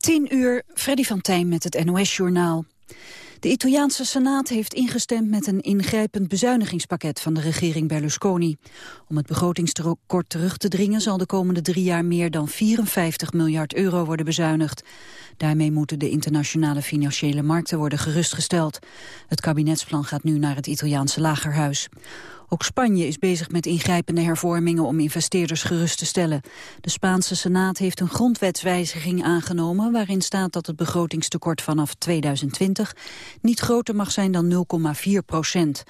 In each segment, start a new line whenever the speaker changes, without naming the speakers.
10 uur, Freddy van Tijn met het NOS-journaal. De Italiaanse Senaat heeft ingestemd met een ingrijpend bezuinigingspakket van de regering Berlusconi. Om het begrotingstekort terug te dringen zal de komende drie jaar meer dan 54 miljard euro worden bezuinigd. Daarmee moeten de internationale financiële markten worden gerustgesteld. Het kabinetsplan gaat nu naar het Italiaanse lagerhuis. Ook Spanje is bezig met ingrijpende hervormingen om investeerders gerust te stellen. De Spaanse Senaat heeft een grondwetswijziging aangenomen... waarin staat dat het begrotingstekort vanaf 2020 niet groter mag zijn dan 0,4 procent.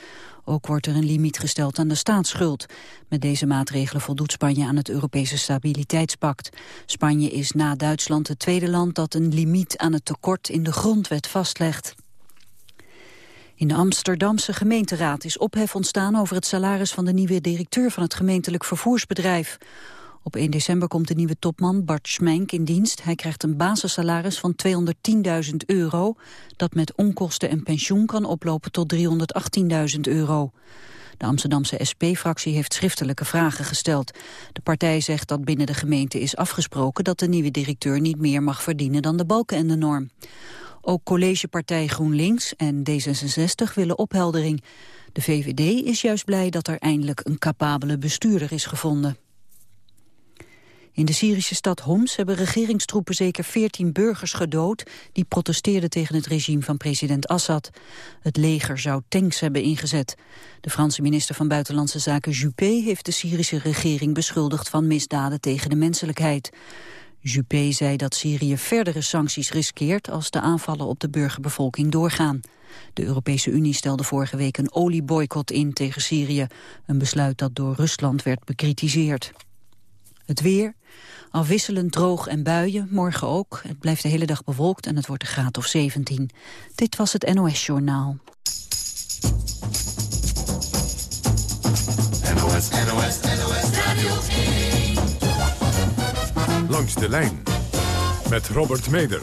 Ook wordt er een limiet gesteld aan de staatsschuld. Met deze maatregelen voldoet Spanje aan het Europese Stabiliteitspact. Spanje is na Duitsland het tweede land dat een limiet aan het tekort in de grondwet vastlegt. In de Amsterdamse gemeenteraad is ophef ontstaan over het salaris van de nieuwe directeur van het gemeentelijk vervoersbedrijf. Op 1 december komt de nieuwe topman Bart Schmenk in dienst. Hij krijgt een basissalaris van 210.000 euro, dat met onkosten en pensioen kan oplopen tot 318.000 euro. De Amsterdamse SP-fractie heeft schriftelijke vragen gesteld. De partij zegt dat binnen de gemeente is afgesproken dat de nieuwe directeur niet meer mag verdienen dan de balken en de norm. Ook collegepartij GroenLinks en D66 willen opheldering. De VVD is juist blij dat er eindelijk een capabele bestuurder is gevonden. In de Syrische stad Homs hebben regeringstroepen zeker 14 burgers gedood... die protesteerden tegen het regime van president Assad. Het leger zou tanks hebben ingezet. De Franse minister van Buitenlandse Zaken Juppé... heeft de Syrische regering beschuldigd van misdaden tegen de menselijkheid. Juppé zei dat Syrië verdere sancties riskeert als de aanvallen op de burgerbevolking doorgaan. De Europese Unie stelde vorige week een olieboycott in tegen Syrië. Een besluit dat door Rusland werd bekritiseerd. Het weer, afwisselend droog en buien, morgen ook. Het blijft de hele dag bewolkt en het wordt een graad of 17. Dit was het NOS Journaal.
NOS, NOS, NOS Langs de lijn met Robert Meder.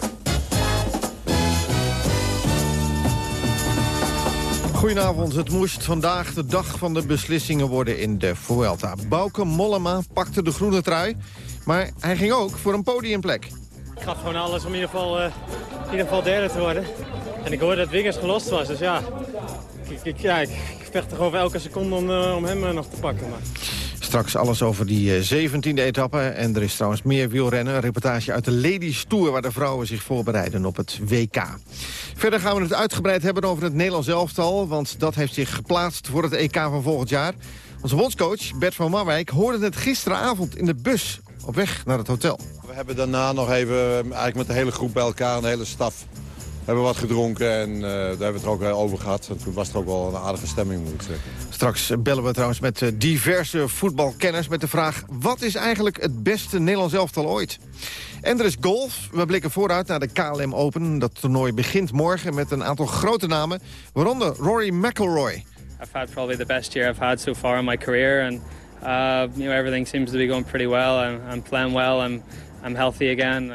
Goedenavond, het moest vandaag de dag van de beslissingen worden in de Vuelta. Bauke Mollema pakte de groene trui, maar hij ging ook voor een podiumplek.
Ik gaf gewoon alles om in ieder geval, uh, in ieder geval derde te worden. En ik hoorde dat Wiggers gelost was, dus ja, ik, ik, ja, ik, vecht toch over elke seconde om, uh, om hem uh, nog te pakken. Maar...
Straks alles over die 17e eh, etappe. En er is trouwens meer wielrennen. Een reportage uit de Ladies Tour... waar de vrouwen zich voorbereiden op het WK. Verder gaan we het uitgebreid hebben over het Nederlands elftal... want dat heeft zich geplaatst voor het EK van volgend jaar. Onze bondscoach Bert van Marwijk hoorde het gisteravond in de bus... op weg naar het hotel.
We hebben daarna nog even eigenlijk met de hele groep bij elkaar... de hele staf hebben wat gedronken en uh, daar hebben we het er ook over gehad. En toen was er ook wel een aardige stemming, moet ik zeggen.
Straks bellen we trouwens met eh, diverse voetbalkenners met de vraag... wat is eigenlijk het beste Nederlands elftal ooit? En er is golf. We blikken vooruit naar de KLM Open. Dat toernooi begint morgen met een aantal grote namen. Waaronder Rory McIlroy.
I've had probably the best year I've had so far in my career. And uh, you know, everything seems to be going pretty well. I'm, I'm playing well. I'm, I'm healthy again.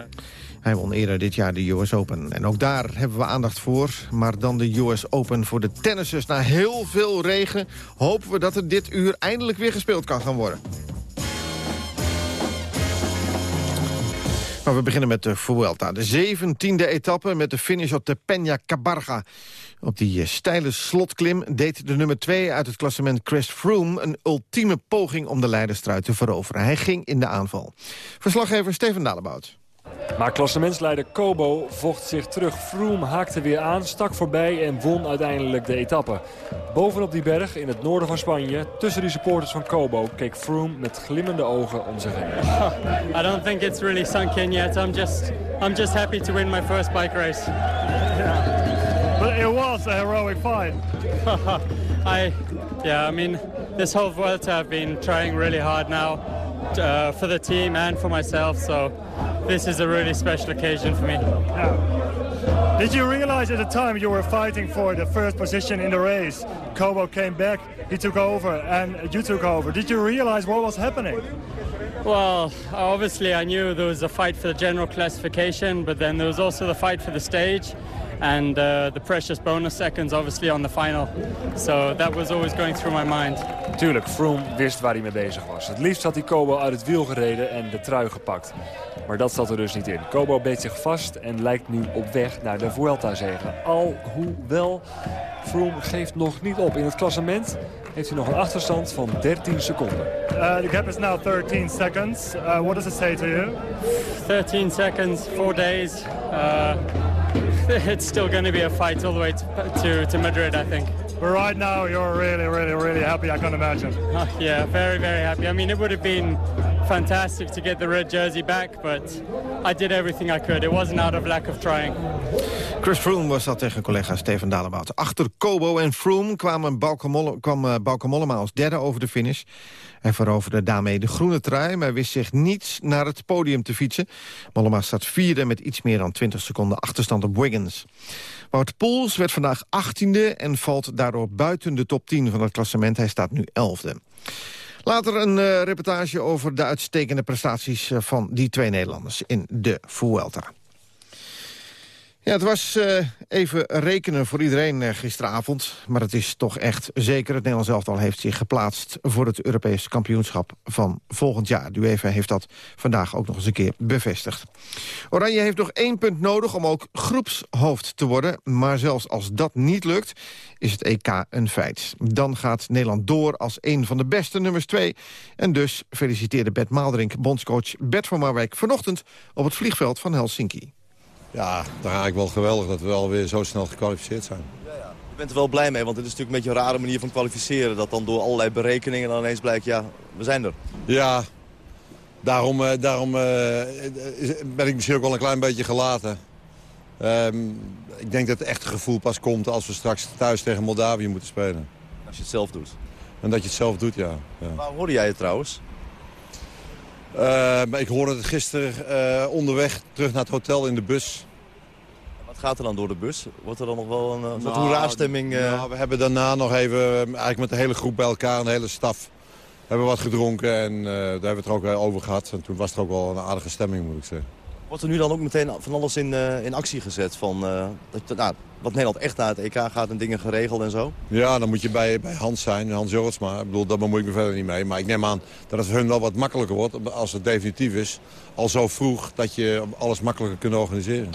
Hij won eerder dit jaar de US Open. En ook daar hebben we aandacht voor. Maar dan de US Open voor de tennissers. Na heel veel regen hopen we dat er dit uur eindelijk weer gespeeld kan gaan worden. Maar we beginnen met de Vuelta. De 17e etappe met de finish op de Peña Cabarga. Op die eh, steile slotklim deed de nummer 2 uit het klassement Chris Froome... een ultieme poging om de leiderstrui te veroveren. Hij ging in de aanval. Verslaggever Steven Dalebout.
Maar klassementsleider Kobo vocht zich terug. Froome haakte weer aan, stak voorbij en won uiteindelijk de etappe. Bovenop die berg in het noorden van Spanje, tussen die supporters van Kobo... keek Froome met glimmende ogen om zich heen.
I don't think it's really sunk in yet. I'm just, I'm just happy to win my first bike race.
Yeah. But it was a heroic fight.
I, yeah, I mean, this whole Vuelta I've been trying really hard now uh, for the team and for myself. So this is a really special occasion for me.
Yeah. Did you realize at the time you were fighting for the first position in the race? Kobo came back, he took over, and you took over. Did you realize what was happening?
Well, obviously I knew there was a fight for the general classification, but then there was also the fight for the stage. And uh, the precious bonus seconds obviously on the final. So that was always going through my mind.
Tuurlijk, Froome wist waar hij mee bezig was. Het liefst had hij Kobo uit het wiel gereden en de trui gepakt. Maar dat zat er dus niet in. Kobo beet zich vast en lijkt nu op weg naar de Vuelta-zegen. Alhoewel, Froome geeft nog niet op. In het klassement heeft hij nog een achterstand van 13 seconden.
Uh, the gap is now 13 seconds. Uh, what does it say to you?
13 seconds, four days. Uh, it's still going to be a fight all the way to, to, to Madrid, I think.
But right now, you're really, really, really happy, I can imagine.
Yeah, very, very happy. I mean, it would have been fantastic to get the red jersey back, but I did everything I could. It wasn't out of lack of trying.
Chris Froome was dat tegen collega Steven Dalebout. Achter Kobo en Froome kwam uh, Bauke Mollema als derde over de finish. Hij veroverde daarmee de groene trui, maar wist zich niet naar het podium te fietsen. Mollema staat vierde met iets meer dan 20 seconden achterstand op Wiggins. Wout Poels werd vandaag 18e en valt daardoor buiten de top 10 van het klassement. Hij staat nu 11e. Later een uh, reportage over de uitstekende prestaties uh, van die twee Nederlanders in de Vuelta. Ja, het was uh, even rekenen voor iedereen uh, gisteravond. Maar het is toch echt zeker. Het Nederlands elftal heeft zich geplaatst voor het Europees kampioenschap van volgend jaar. De UEFA heeft dat vandaag ook nog eens een keer bevestigd. Oranje heeft nog één punt nodig om ook groepshoofd te worden. Maar zelfs als dat niet lukt, is het EK een feit. Dan gaat Nederland door als een van de beste nummers twee. En dus feliciteerde Bert Maalderink bondscoach Bert van Marwijk... vanochtend op het vliegveld van Helsinki.
Ja, dan ga ik wel geweldig dat we alweer zo snel gekwalificeerd zijn.
Ja, ja. Je bent er wel blij mee, want het is natuurlijk een beetje een rare manier van kwalificeren. Dat dan door allerlei berekeningen dan ineens blijkt, ja, we zijn er.
Ja, daarom, uh, daarom uh, ben ik misschien ook wel een klein beetje gelaten. Um, ik denk dat het echte gevoel pas komt als we straks thuis tegen Moldavië moeten spelen.
Als je het zelf doet?
En dat je het zelf doet, ja. ja.
Waar hoorde jij het trouwens?
Uh, ik hoorde het gisteren uh, onderweg terug naar het hotel in de bus.
Wat gaat er dan door de bus? Wordt er dan nog wel een soort nou, hoera-stemming? Uh...
Nou, we hebben daarna nog even, eigenlijk met de hele groep bij elkaar, een hele staf, hebben wat gedronken. En daar hebben we het er ook over gehad. En toen was er ook wel een aardige stemming, moet ik zeggen.
Wordt er nu dan ook meteen van alles in, in actie gezet? Van, dat, nou, wat Nederland echt naar het EK gaat en dingen geregeld en zo?
Ja, dan moet je bij, bij Hans zijn, Hans Jorritsma. Ik bedoel, daar bemoei ik me verder niet mee. Maar ik neem aan dat het voor hun wel wat makkelijker wordt als het definitief is. Al zo vroeg dat je alles makkelijker kunt organiseren.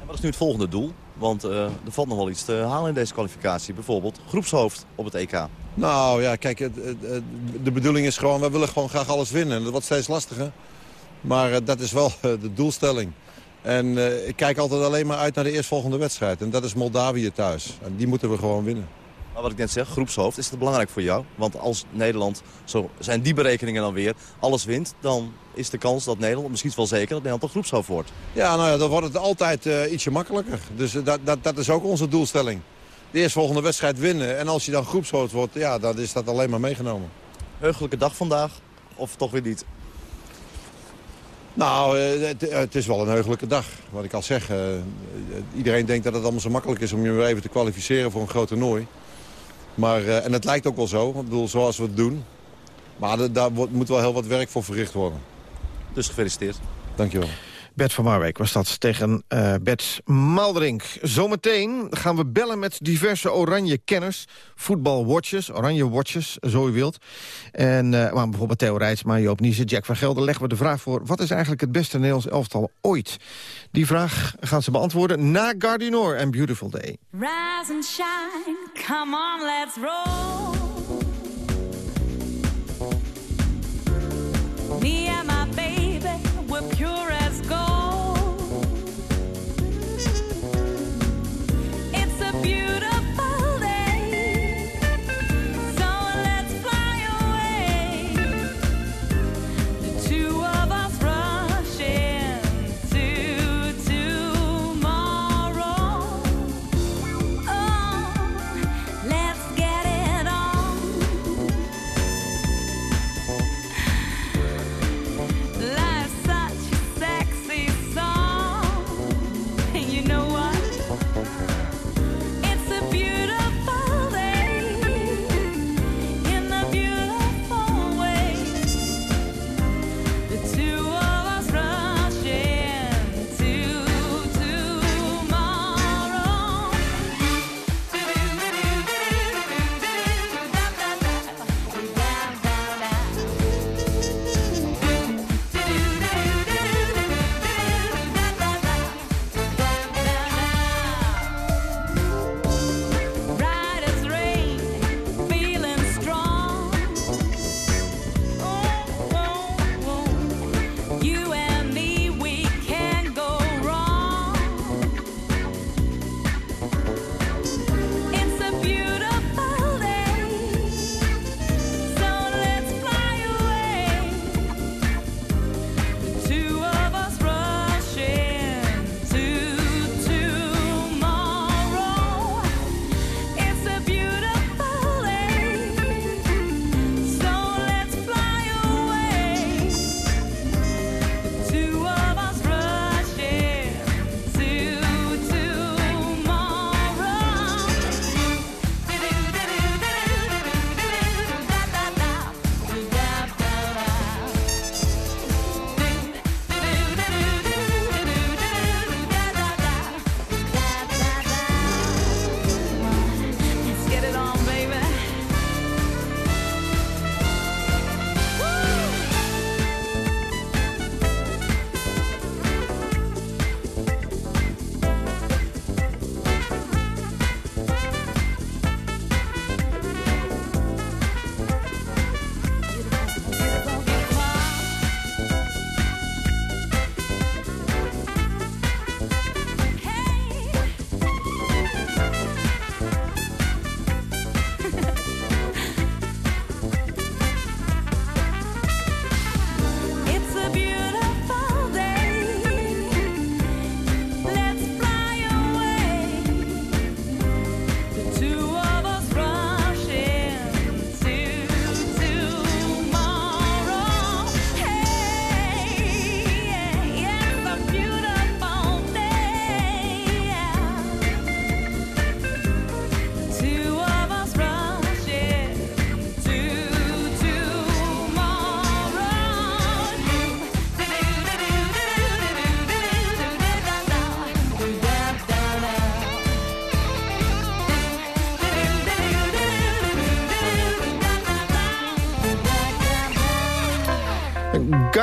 En wat is nu het volgende doel? Want uh, er valt nog wel iets te halen in deze kwalificatie. Bijvoorbeeld groepshoofd op het EK.
Nou ja, kijk, het, het, de bedoeling is gewoon, we willen gewoon graag alles winnen. En dat wordt steeds lastiger. Maar uh, dat is wel uh, de doelstelling. En uh, ik kijk altijd alleen maar uit naar de eerstvolgende wedstrijd. En dat is Moldavië thuis. En die moeten we gewoon winnen.
Maar wat ik net zeg, groepshoofd, is het belangrijk voor jou? Want als Nederland, zo zijn die berekeningen dan weer, alles wint... dan is de kans dat Nederland, misschien wel zeker, dat Nederland een groepshoofd wordt.
Ja, nou ja, dan wordt het altijd uh, ietsje makkelijker. Dus uh, dat, dat, dat is ook onze doelstelling. De eerstvolgende wedstrijd winnen. En als je dan groepshoofd wordt, ja, dan is dat alleen maar meegenomen.
Heugelijke dag vandaag, of toch weer niet?
Nou, het, het, is wel een heugelijke dag. Wat ik al zeg, uh, iedereen denkt dat het allemaal zo makkelijk is om je weer even te kwalificeren voor een groot toernooi. Maar, en het lijkt ook wel zo, ik bedoel, zoals we het doen. Maar daar moet wel heel wat werk voor verricht worden.
Dus gefeliciteerd.
Dankjewel.
Bert van Marwijk was dat tegen uh, Bert. Zometeen gaan we bellen met diverse oranje kenners. Voetbalwatchers, oranje watchers, zo u wilt. En uh, maar bijvoorbeeld Theo Rijtsma, Joop Niezen, Jack van Gelder... leggen we de vraag voor, wat is eigenlijk het beste Nederlands elftal ooit? Die vraag gaan ze beantwoorden na Gardinor en Beautiful Day.
Rise and shine, come on, let's roll.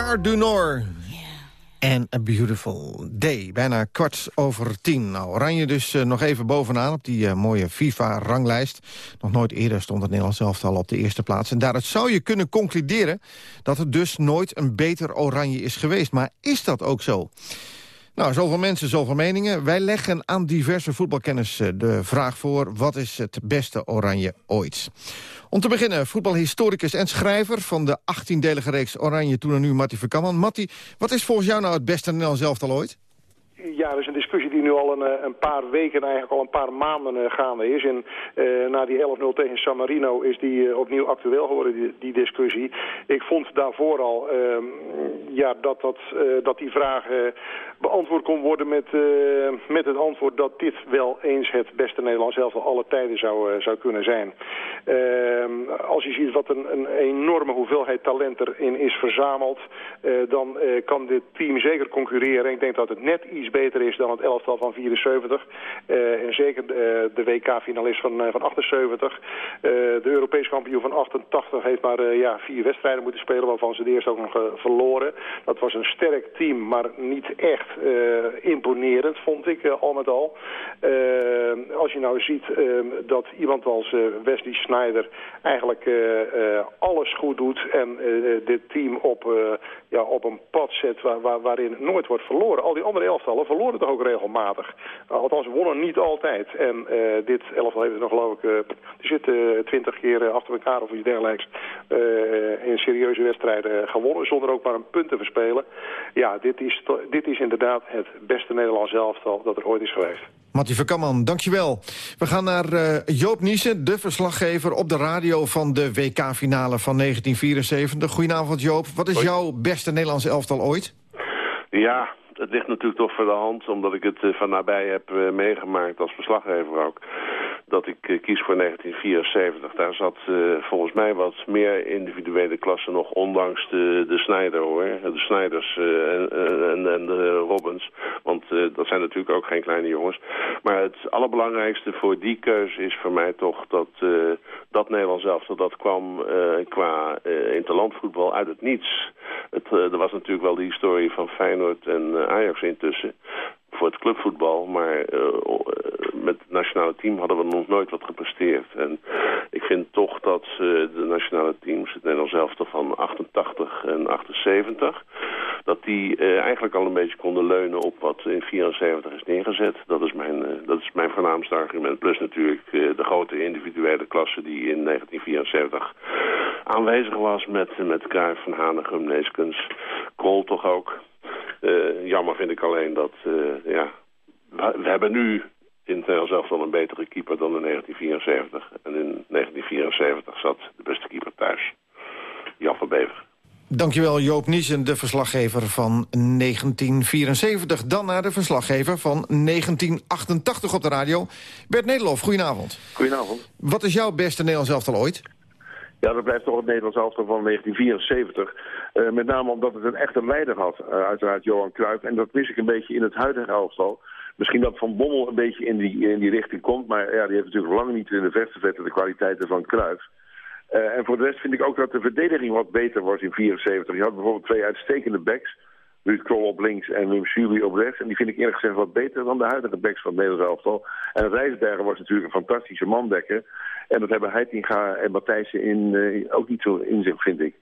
Gare du Nord. And a beautiful day. Bijna kwart over tien. Nou, Oranje dus eh, nog even bovenaan op die eh, mooie FIFA-ranglijst. Nog nooit eerder stond het Nederlands elftal op de eerste plaats. En daaruit zou je kunnen concluderen dat het dus nooit een beter Oranje is geweest. Maar is dat ook zo? Nou, zoveel mensen, zoveel meningen. Wij leggen aan diverse voetbalkennis eh, de vraag voor... wat is het beste Oranje ooit? Om te beginnen, voetbalhistoricus en schrijver... van de 18-delige reeks Oranje toen en nu, Matti Verkamman. Matti, wat is volgens jou nou het beste Nederlands elftal ooit?
Ja, dat is een discussie nu al een, eh, een paar weken, eigenlijk al een paar maanden eh, gaande is. En uh, na die 11-0 tegen San Marino is die opnieuw actueel geworden, die, die, discussie. Ik vond daarvoor al uh, ja, dat, dat, dat die vraag beantwoord kon worden met, met het antwoord dat dit wel eens het beste Nederlands elftal alle tijden zou, zou kunnen zijn. Ehm, als je ziet wat een, een, enorme hoeveelheid talent erin is verzameld, dan kan dit team zeker concurreren. En ik denk dat het net iets beter is dan het elftal van 74. Uh, en zeker de, de WK-finalist van, van 78. Uh, de Europees kampioen van 88 heeft maar ja, vier wedstrijden moeten spelen... waarvan ze de eerste ook nog verloren. Dat was een sterk team, maar niet echt imponerend, vond ik al met al. als je nou ziet dat iemand als Wesley Snyder eigenlijk alles goed doet... en dit team op, ja, op een pad zet waar, waar, waarin nooit wordt verloren. Al die andere elftallen verloren toch ook regelmatig. Althans, wonnen niet altijd. En uh, dit elftal heeft er nog geloof ik... Uh, er zitten twintig keer achter elkaar of iets dergelijks... In serieuze wedstrijden gewonnen... zonder ook maar een punt te verspelen. Ja, dit is, dit is inderdaad het beste Nederlands elftal dat er ooit is geweest.
Mattie Verkamman, dankjewel. We gaan naar uh, Joop Niesen, de verslaggever op de radio van de WK-finale van 1974. Goedenavond Joop, wat is
Hoi.
jouw beste Nederlands elftal ooit?
Ja, het ligt natuurlijk toch voor de hand, omdat ik het uh, van nabij heb uh, meegemaakt als verslaggever ook. Dat ik uh, kies voor 1974. Daar zat volgens mij wat meer individuele klassen nog, ondanks de, de Snijder hoor. De Snijders en, en, en, de Robbins. Want dat zijn natuurlijk ook geen kleine jongens. Maar het allerbelangrijkste voor die keuze is voor mij toch dat dat Nederlands elftal dat kwam qua interlandvoetbal uit het niets. Het, er was natuurlijk wel de historie van Feyenoord en Ajax intussen voor het clubvoetbal. Maar uh, met het nationale team hadden we nog nooit wat gepresteerd. En ik vind toch dat de nationale teams, het Nederlands elftal van 88 en 78... dat die eigenlijk al een beetje konden leunen op wat in 74 is neergezet. Dat is mijn, dat is mijn voornaamste argument. Plus natuurlijk de grote individuele klasse die in 1974 aanwezig was... met, met Van Hanegem, Neeskens, Krol toch ook... Uh, jammer vind ik alleen dat, uh, ja, we hebben nu in het Nederlands zelf wel een betere keeper dan in 1974. En in 1974 zat de beste keeper thuis, Jan van Bever.
Dankjewel Joop Niesen, de verslaggever van 1974. Dan naar de verslaggever van 1988 op de radio. Bert Nederlof, goedenavond.
Goedenavond.
Wat is jouw beste Nederlands elftal ooit?
Ja, dat blijft toch het Nederlands elftal van 1974. Uh, met name omdat het een echte leider had, uh, uiteraard Johan Cruijff. En dat mis ik een beetje in het huidige elftal. Misschien dat Van Bommel een beetje in die, in die richting komt. Maar ja, die heeft natuurlijk lang niet in de verste vette de kwaliteiten van Cruijff. Uh, en voor de rest vind ik ook dat de verdediging wat beter was in 74. Je had bijvoorbeeld twee uitstekende backs. Ruud Krol op links en Wim Subi op rechts. En die vind ik eerlijk gezegd wat beter dan de huidige backs van het Nederlands elftal. En Rijsberger was natuurlijk een fantastische mandekker. En dat hebben Heitinga en Matthijssen in, ook niet zo in zich, vind ik.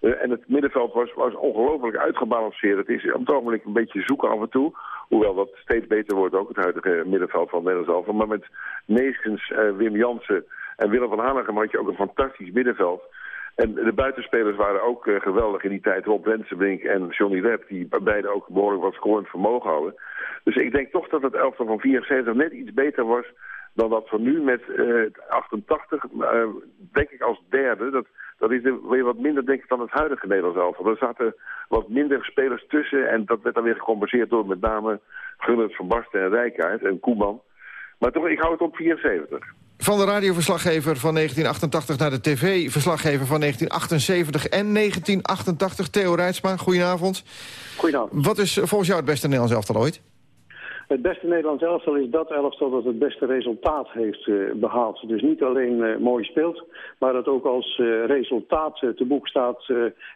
Uh, en het middenveld was, was ongelooflijk uitgebalanceerd. Het is op het ogenblik een beetje zoeken af en toe. Hoewel dat steeds beter wordt, ook het huidige middenveld van Nederlands. Maar met Neeskens, uh, Wim Jansen en Willem van Hanegem had je ook een fantastisch middenveld. En de buitenspelers waren ook uh, geweldig in die tijd. Rob Rensenbrink en Johnny Webb, die beide ook behoorlijk wat scorend vermogen hadden. Dus ik denk toch dat het elftal van 74 net iets beter was dan dat van nu met uh, 88, uh, denk ik als derde. Dat, dat is weer wat minder denk ik dan het huidige Nederlands elftal. Er zaten wat minder spelers tussen en dat werd dan weer gecompenseerd door met name Gunnert van Basten en Rijkaard en Koeman. Maar toch, ik hou het op 74.
Van de radioverslaggever van 1988 naar de tv-verslaggever van 1978 en 1988, Theo Rijtsma. Goedenavond.
Goedenavond.
Wat is volgens jou het beste Nederlands elftal ooit?
Het beste Nederlands elftal is dat elftal dat het beste resultaat heeft eh, behaald. Dus niet alleen eh, mooi speelt, maar dat ook als eh, resultaat te boek staat.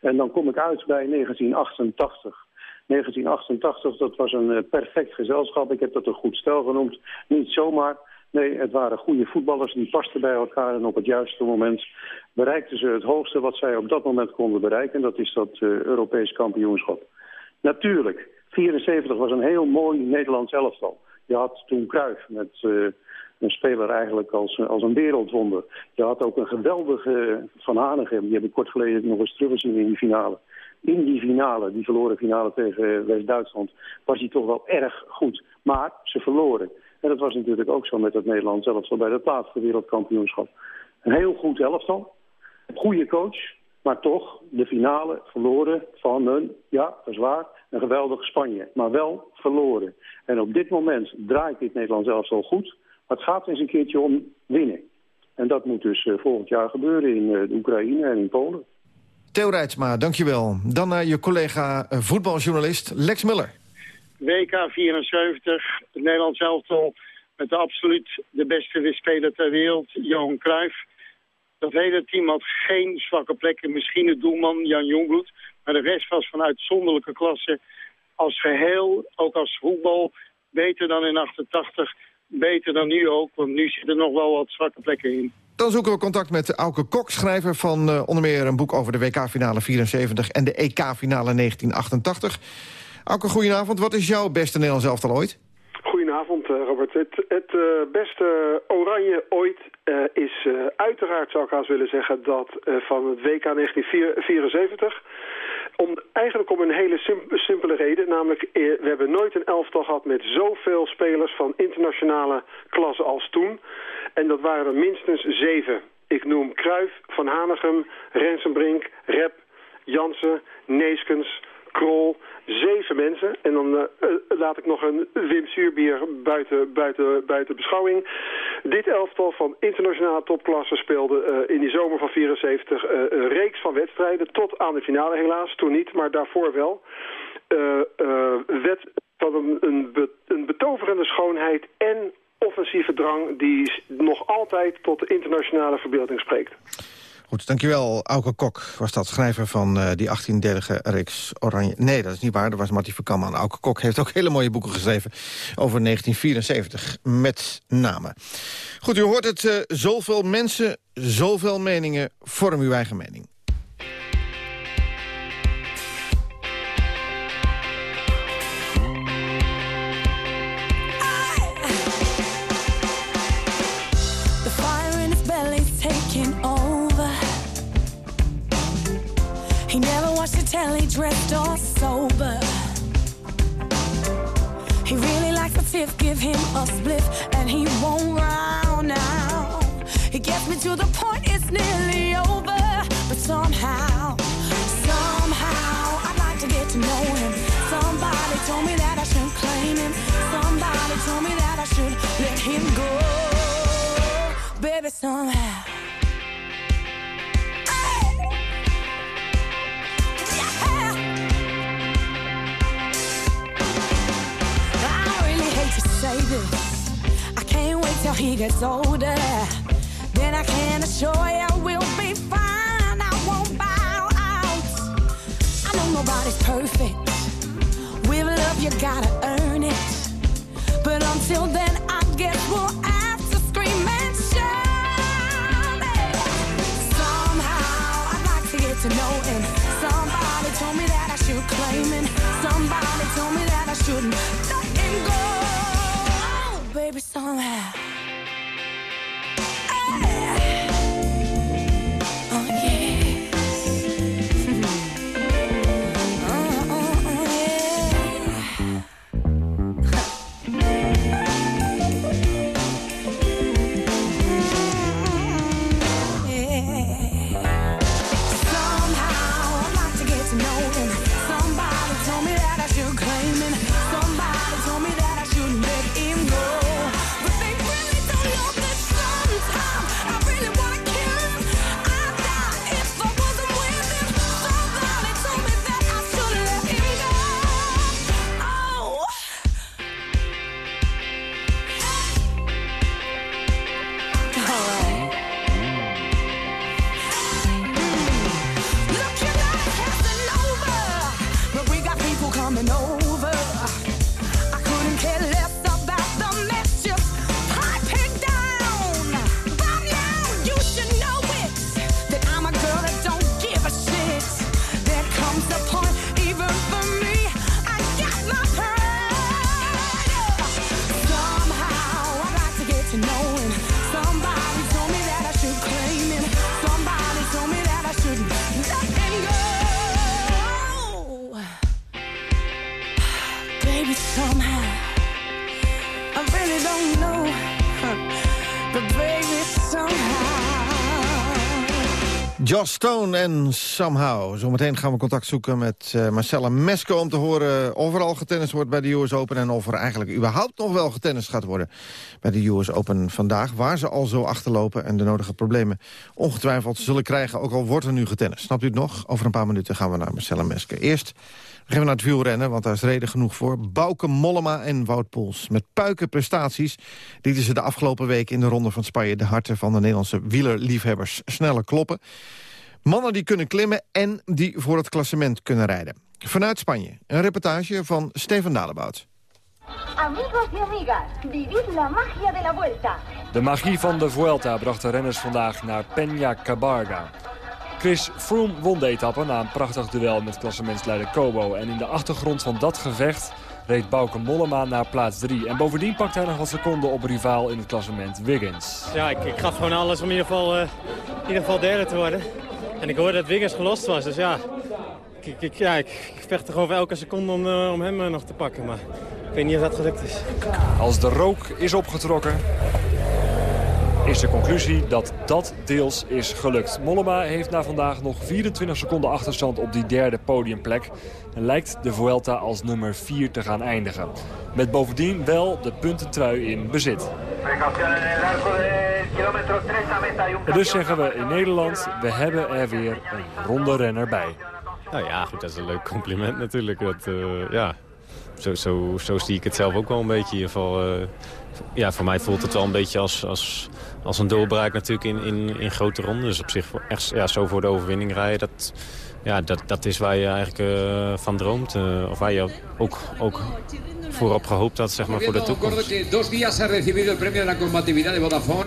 en dan kom ik uit bij 1988. 1988, dat was een perfect gezelschap. Ik heb dat een goed stel genoemd. Niet zomaar. Nee, het waren goede voetballers die pasten bij elkaar. En op het juiste moment bereikten ze het hoogste wat zij op dat moment konden bereiken. En dat is dat eh, Europees kampioenschap. Natuurlijk, 74 was een heel mooi Nederlands elftal. Je had toen Cruijff met eh, een speler eigenlijk als, eh, als een wereldwonder. Je had ook een geweldige Van Hanegem. Die heb ik kort geleden nog eens teruggezien in die finale. In die finale, die verloren finale tegen West-Duitsland, was hij toch wel erg goed. Maar ze verloren. En dat was natuurlijk ook zo met het Nederlands elftal bij het laatste wereldkampioenschap. Een heel goed elftal. Goede coach. Maar toch, de finale verloren van een, ja, dat is waar, een geweldig Spanje. Maar wel verloren. En op dit moment draait dit Nederlands elftal goed. Maar het gaat eens een keertje om winnen. En dat moet dus eh, volgend jaar gebeuren in eh, de Oekraïne en in Polen.
Theo Rijtsma, dankjewel. Dan naar je collega eh, voetbaljournalist Lex Muller.
WK 74, het Nederlands elftal met de absoluut de beste speler ter wereld, Johan Cruijff. Dat hele team had geen zwakke plekken. Misschien de doelman Jan Jongbloed. Maar de rest was van uitzonderlijke klasse. Als geheel, ook als voetbal, beter dan in 88. Beter dan nu ook, want nu zitten er nog wel wat zwakke plekken in.
Dan zoeken we contact met Auke Kok, schrijver van eh, onder meer een boek over de WK-finale 74 en de EK-finale 1988. Auke, goedenavond. Wat is jouw beste Nederlands elftal ooit?
Het, eh, beste oranje ooit eh, is eh, uiteraard, zou ik haast willen zeggen, dat van het WK 1974. Om, eigenlijk om een hele sim- simpele reden, namelijk we hebben nooit een elftal gehad met zoveel spelers van internationale klasse als toen. En dat waren er minstens zeven. Ik noem Kruijf, Van Hanegem, Rensenbrink, Rep, Jansen, Neeskens, Krol, zeven mensen. En dan eh, eh, laat ik nog een Wim Suurbier buiten, buiten, buiten beschouwing. Dit elftal van internationale topklasse speelde eh, in die zomer van 74 eh, een reeks van wedstrijden. Tot aan de finale helaas, toen niet, maar daarvoor wel. Wed van een, een, een betoverende schoonheid en offensieve drang... die nog altijd tot de internationale verbeelding spreekt.
Goed, dankjewel. Auke Kok was dat schrijver van eh, die 18-delige reeks Oranje. Nee, dat is niet waar. Dat was Marty Verkamman. Auke Kok heeft ook hele mooie boeken geschreven over 1974. Met name. Goed, u hoort het. eh, zoveel mensen, zoveel meningen. Vorm uw eigen mening.
Telly, dressed or sober. He really likes a tiff, give him a spliff, and he won't round now. He gets me to the point, it's nearly over. But somehow, somehow, I'd like to get to know him. Somebody told me that I shouldn't claim him. Somebody told me that I should let him go. Baby, somehow. This. I can't wait till he gets older. Then I can assure you we'll be fine. I won't bow out. I know nobody's perfect. With love, you gotta earn it. But until then, I guess we'll have to scream and shout. it. Somehow, I'd like to get to know him. Somebody told me that I should claim him. Somebody told me that I shouldn't
somewhere. Stone en Somehow. Zometeen gaan we contact zoeken met uh, Marcella Mesco... om te horen of er al getennist wordt bij de US Open... en of er eigenlijk überhaupt nog wel getennist gaat worden bij de US Open vandaag. Waar ze al zo achterlopen en de nodige problemen ongetwijfeld zullen krijgen... ook al wordt er nu getennist. Snapt u het nog? Over een paar minuten gaan we naar Marcella Meske. Eerst gaan we naar het wielrennen, want daar is reden genoeg voor. Bouke Mollema en Wout Poels. Met puikenprestaties lieten ze de afgelopen week in de Ronde van Spanje... de harten van de Nederlandse wielerliefhebbers sneller kloppen. Mannen die kunnen klimmen en die voor het klassement kunnen rijden. Vanuit Spanje, een reportage van Steven Dalebout.
Amigos y amigas, vivid la magia de la vuelta.
De magie van de Vuelta bracht de renners vandaag naar Peña Cabarga. Chris Froome won de etappe na een prachtig duel met klassementsleider Kobo. En in de achtergrond van dat gevecht reed Bauke Mollema naar plaats 3. En bovendien pakte hij nog wat seconden op rivaal in het klassement Wiggins.
Ja, ik, ik gaf gewoon alles om in ieder, geval, uh, in ieder geval derde te worden. En ik hoorde dat Wiggins gelost was, dus ja... Ik, ik, ja, ik, vecht er gewoon voor elke seconde om, uh, om hem uh, nog te pakken, maar ik weet niet of dat gelukt is.
Als de rook is opgetrokken, is de conclusie dat dat deels is gelukt. Mollema heeft na vandaag nog 24 seconden achterstand op die derde podiumplek. En lijkt de Vuelta als nummer 4 te gaan eindigen. Met bovendien wel de puntentrui in bezit. En dus zeggen we in Nederland, we hebben er weer een ronde renner bij.
Nou ja, goed, dat is een leuk compliment natuurlijk. Dat, uh, ja, zo, zo, zo zie ik het zelf ook wel een beetje. In ieder geval, uh, ja, voor mij voelt het wel een beetje als, als, als een doorbraak natuurlijk in, in, in grote ronden. Dus op zich echt ja, zo voor de overwinning rijden, dat, ja, dat, dat is waar je eigenlijk uh, van droomt. Uh, of waar je ook, ook voorop gehoopt had zeg maar, voor de toekomst.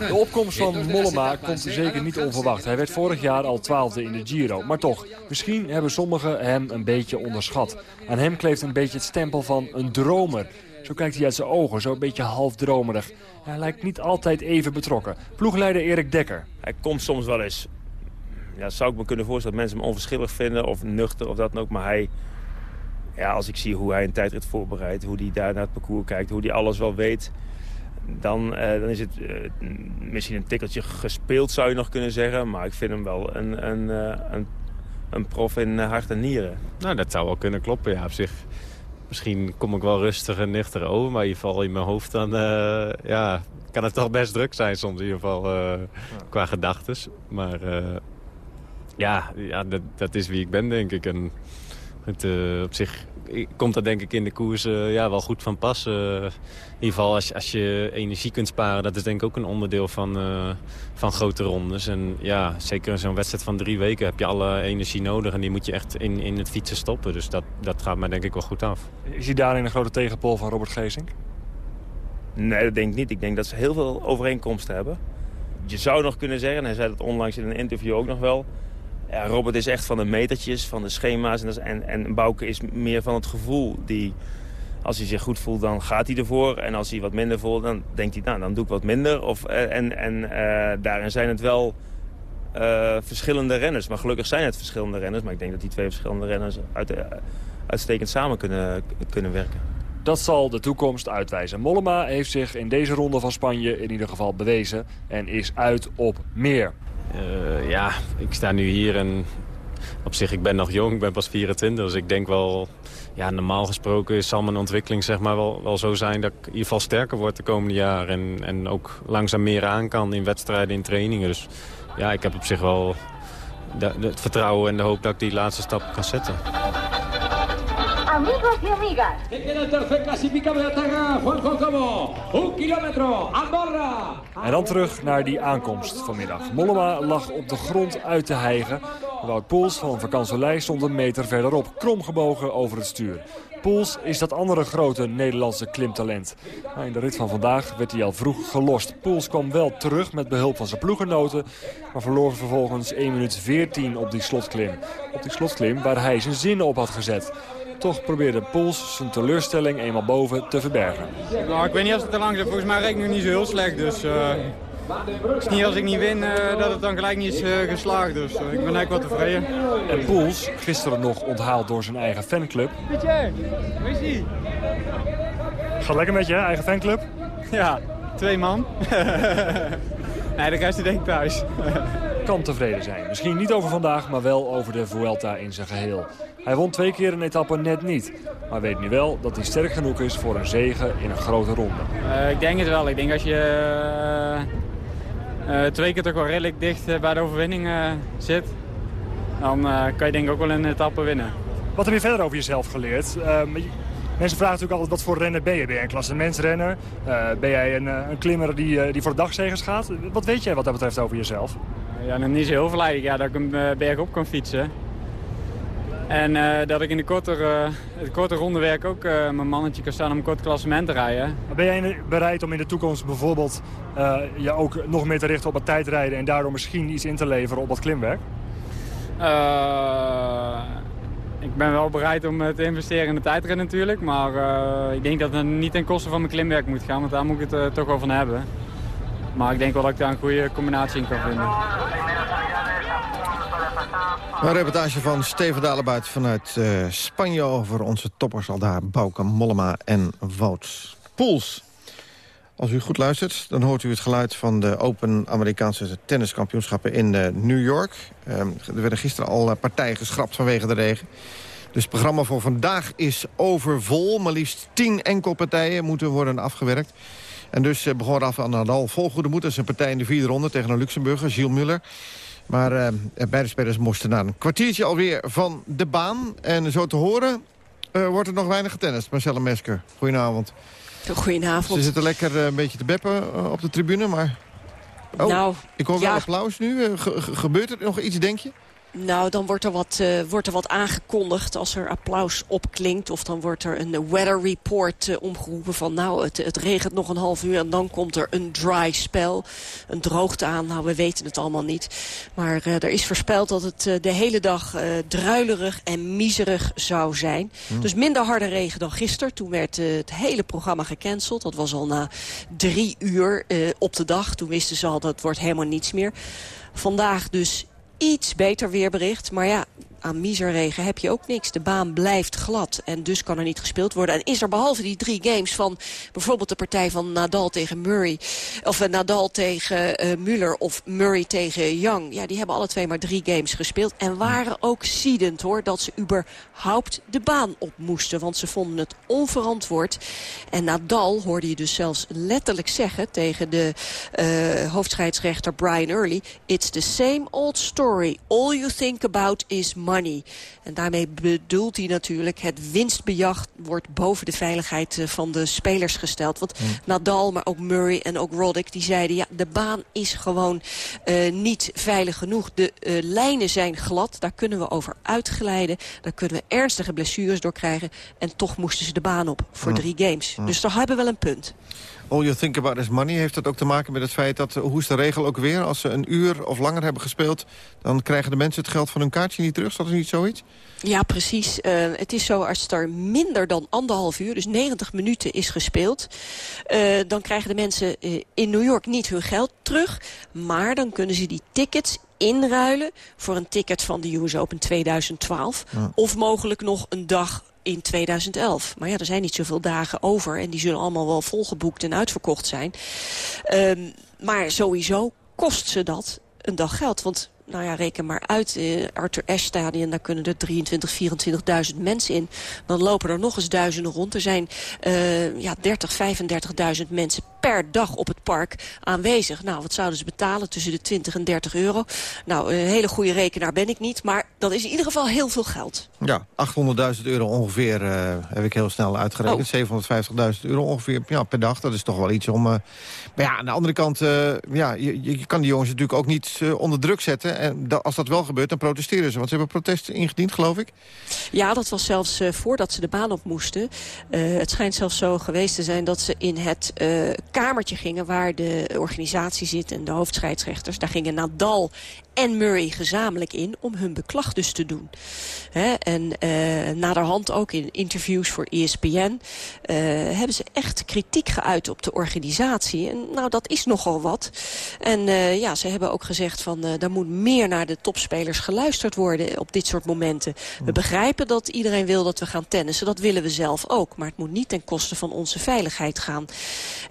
De opkomst van Mollema komt zeker niet onverwacht. Hij werd vorig jaar al twaalfde in de Giro. Maar toch, misschien hebben sommigen hem een beetje onderschat. Aan hem kleeft een beetje het stempel van een dromer. Zo kijkt hij uit zijn ogen, zo een beetje half dromerig. Hij lijkt niet altijd even betrokken. Ploegleider Erik Dekker.
Hij komt soms wel eens... Ja, zou ik me kunnen voorstellen dat mensen hem onverschillig vinden of nuchter of dat dan ook. Maar hij, ja, als ik zie hoe hij een tijdrit voorbereidt, hoe hij daar naar het parcours kijkt, hoe hij alles wel weet... Dan, uh, dan is het uh, misschien een tikkeltje gespeeld, zou je nog kunnen zeggen. Maar ik vind hem wel een, een, uh, een, een prof in hart en nieren.
Nou, dat zou wel kunnen kloppen, ja, op zich misschien kom ik wel rustig en nuchter over. Maar in ieder geval in mijn hoofd dan uh, ja, kan het toch best druk zijn soms. In ieder geval uh, ja. qua gedachtes. Maar uh, ja, ja dat, dat, is wie ik ben denk ik. En het, op zich komt dat denk ik in de koers ja, wel goed van pas. in ieder geval als, als je energie kunt sparen. Dat is denk ik ook een onderdeel van, van grote rondes. En ja, zeker in zo'n wedstrijd van drie weken heb je alle energie nodig. En die moet je echt in, in het fietsen stoppen. Dus dat, dat gaat mij denk ik wel goed af.
Is hij daarin een grote tegenpol van Robert Geesink?
Nee, dat denk ik niet. Ik denk dat ze heel veel overeenkomsten hebben. Je zou nog kunnen zeggen, en hij zei dat onlangs in een interview ook nog wel... Ja, Robert is echt van de metertjes, van de schema's. En, en, en Bouke is meer van het gevoel. Die, als hij zich goed voelt, dan gaat hij ervoor. En als hij wat minder voelt, dan denkt hij, nou, dan doe ik wat minder. Of, en en uh, daarin zijn het wel uh, verschillende renners. Maar gelukkig zijn het verschillende renners. Maar ik denk dat die twee verschillende renners uit, uitstekend samen kunnen, kunnen werken.
Dat zal de toekomst uitwijzen. Mollema heeft zich in deze ronde van Spanje in ieder geval bewezen. En is uit op meer.
Uh, ja, ik sta nu hier en op zich, ik ben nog jong, ik ben pas 24. Dus ik denk wel, ja, normaal gesproken zal mijn ontwikkeling zeg maar wel, wel zo zijn... dat ik in ieder geval sterker word de komende jaren. En, en ook langzaam meer aan kan in wedstrijden, in trainingen. Dus ja, ik heb op zich wel het vertrouwen en de hoop dat ik die laatste stap kan zetten.
Amigos y amigas.
En el tercer clasificado de Ataga, Juanjo Como. Un kilometro, Andorra.
En dan terug naar die aankomst vanmiddag. Mollema lag op de grond uit te hijgen. Wout Poels van Vakantselij stond een meter verderop, kromgebogen over het stuur. Poels is dat andere grote Nederlandse klimtalent. Maar in de rit van vandaag werd hij al vroeg gelost. Poels kwam wel terug met behulp van zijn ploegenoten... maar verloor vervolgens 1 minuut 14 op die slotklim. Op die slotklim waar hij zijn zinnen op had gezet. Toch probeerde Poels zijn teleurstelling eenmaal boven te verbergen.
Nou, ik weet niet of het te lang is. Volgens mij reed ik nog niet zo heel slecht. Dus uh, het is niet als ik niet win uh, dat het dan gelijk niet is uh, geslaagd. Dus ik ben eigenlijk wel tevreden.
En Poels, gisteren nog onthaald door zijn eigen fanclub...
Pitje, hoe is ie?
Gaat lekker met je, hè? eigen fanclub?
Ja, twee man. nee, de rest denk ik thuis.
Kan tevreden zijn. Misschien niet over vandaag, maar wel over de Vuelta in zijn geheel. Hij won twee keer een etappe net niet. Maar weet nu wel dat hij sterk genoeg is voor een zegen in een grote ronde.
Uh, ik denk het wel. Ik denk als je uh, uh, twee keer toch wel redelijk dicht bij de overwinning zit... dan kan je denk ik ook wel een etappe winnen.
Wat heb je verder over jezelf geleerd? Mensen vragen natuurlijk altijd wat voor renner ben je? Ben je een klassementsrenner? Uh, ben jij een, een klimmer die, die voor de dagzegers gaat? Wat weet jij wat dat betreft over jezelf?
Ja, nog niet zo heel veel eigenlijk. Ja, dat ik een berg op kan fietsen. En uh, dat ik in de korte, uh, het korte rondewerk ook uh, mijn mannetje kan staan om een kort klassement te rijden.
Ben jij bereid om in de toekomst bijvoorbeeld je ook nog meer te richten op het tijdrijden... en daardoor misschien iets in te leveren op dat klimwerk?
ik ben wel bereid om te investeren in de tijdrijden natuurlijk. Maar ik denk dat het niet ten koste van mijn klimwerk moet gaan, want daar moet ik het toch wel van hebben. Maar ik denk wel dat ik daar een goede combinatie in kan vinden.
Een reportage van Steven Dalebout vanuit uh, Spanje over onze toppers al daar. Bouke Mollema en Wout Poels. Als u goed luistert, dan hoort u het geluid van de Open Amerikaanse tenniskampioenschappen in uh, New York. Uh, er werden gisteren al uh, partijen geschrapt vanwege de regen. Dus het programma voor vandaag is overvol. Maar liefst tien enkelpartijen moeten worden afgewerkt. En dus begon Rafael Nadal vol goede moed. zijn partij in de vierde ronde tegen een Luxemburger, Gilles Muller. Maar uh, beide spelers moesten na een kwartiertje alweer van de baan. En zo te horen uh, wordt er nog weinig getennist. Marcella Mesker, goedenavond.
Goedenavond.
Ze zitten lekker uh, een beetje te beppen op de tribune, maar... Oh,
nou,
ik hoor wel applaus nu. Ge gebeurt er nog iets, denk je?
Nou, dan wordt er, wat, uh, wordt er wat aangekondigd als er applaus opklinkt. Of dan wordt er een weather report uh, omgeroepen van... nou, het, het, regent nog een half uur en dan komt er een dry spel. Een droogte aan, nou, we weten het allemaal niet. Maar uh, er is voorspeld dat het de hele dag druilerig en miserig zou zijn. Hmm. Dus minder harde regen dan gisteren. Toen werd het hele programma gecanceld. Dat was al na drie uur op de dag. Toen wisten ze al dat het wordt helemaal niets meer. Vandaag dus iets beter weerbericht. Maar ja, aan miserregen heb je ook niks. De baan blijft glad en dus kan er niet gespeeld worden. En is er behalve die drie games van bijvoorbeeld de partij van Nadal tegen Murray... of uh, Nadal tegen uh, Muller of Murray tegen Young... ja, die hebben alle twee maar drie games gespeeld. En waren ook ziedend, hoor, dat ze überhaupt de baan op moesten. Want ze vonden het onverantwoord. En Nadal hoorde je dus zelfs letterlijk zeggen tegen de uh, hoofdscheidsrechter Brian Early... It's the same old story. All you think about is money. En daarmee bedoelt hij natuurlijk het winstbejag wordt boven de veiligheid eh, van de spelers gesteld. Want Nadal, maar ook Murray en ook Roddick, die zeiden... ja, de baan is gewoon uh, niet veilig genoeg. De uh, lijnen zijn glad, daar kunnen we over uitglijden. Daar kunnen we ernstige blessures door krijgen. En toch moesten ze de baan op voor drie games. Dus daar hebben we wel een punt.
All you think about is money. Heeft dat ook te maken met het feit dat, hoe is de regel ook weer... als ze een uur of langer hebben gespeeld... dan krijgen de mensen het geld van hun kaartje niet terug? Is dat niet zoiets?
Ja, precies. Uh, het is zo, als er minder dan anderhalf uur, dus 90 minuten is gespeeld... Uh, dan krijgen de mensen in New York niet hun geld terug... maar dan kunnen ze die tickets inruilen voor een ticket van de US Open 2012... Ja. of mogelijk nog een dag in 2011. Maar ja, er zijn niet zoveel dagen over. En die zullen allemaal wel volgeboekt en uitverkocht zijn. Um, maar sowieso kost ze dat een dag geld. Want nou ja, reken maar uit, uh, Arthur Ashe Stadion, daar kunnen er 23, 24.000 mensen in. Dan lopen er nog eens duizenden rond. Er zijn uh, ja, 30, 35.000 mensen per dag op het park aanwezig. Nou, wat zouden ze betalen? Tussen de 20 en 30 euro. Nou, een hele goede rekenaar ben ik niet, maar dat is in ieder geval heel veel geld.
Ja, 800.000 euro ongeveer uh, heb ik heel snel uitgerekend. Oh. 750.000 euro ongeveer ja, per dag. Dat is toch wel iets om... maar ja, aan de andere kant, ja, je, je, kan die jongens natuurlijk ook niet onder druk zetten en da als dat wel gebeurt, dan protesteren ze. Want ze hebben protesten ingediend, geloof ik.
Ja, dat was zelfs voordat ze de baan op moesten. Het schijnt zelfs zo geweest te zijn dat ze in het kamertje gingen waar de organisatie zit en de hoofdscheidsrechters. Daar gingen Nadal en Murray gezamenlijk in om hun beklag dus te doen. Hè? En uh, naderhand ook in interviews voor ESPN uh, hebben ze echt kritiek geuit op de organisatie. En nou, dat is nogal wat. En uh, ja, ze hebben ook gezegd van er moet meer naar de topspelers geluisterd worden op dit soort momenten. We begrijpen dat iedereen wil dat we gaan tennissen. Dat willen we zelf ook. Maar het moet niet ten koste van onze veiligheid gaan.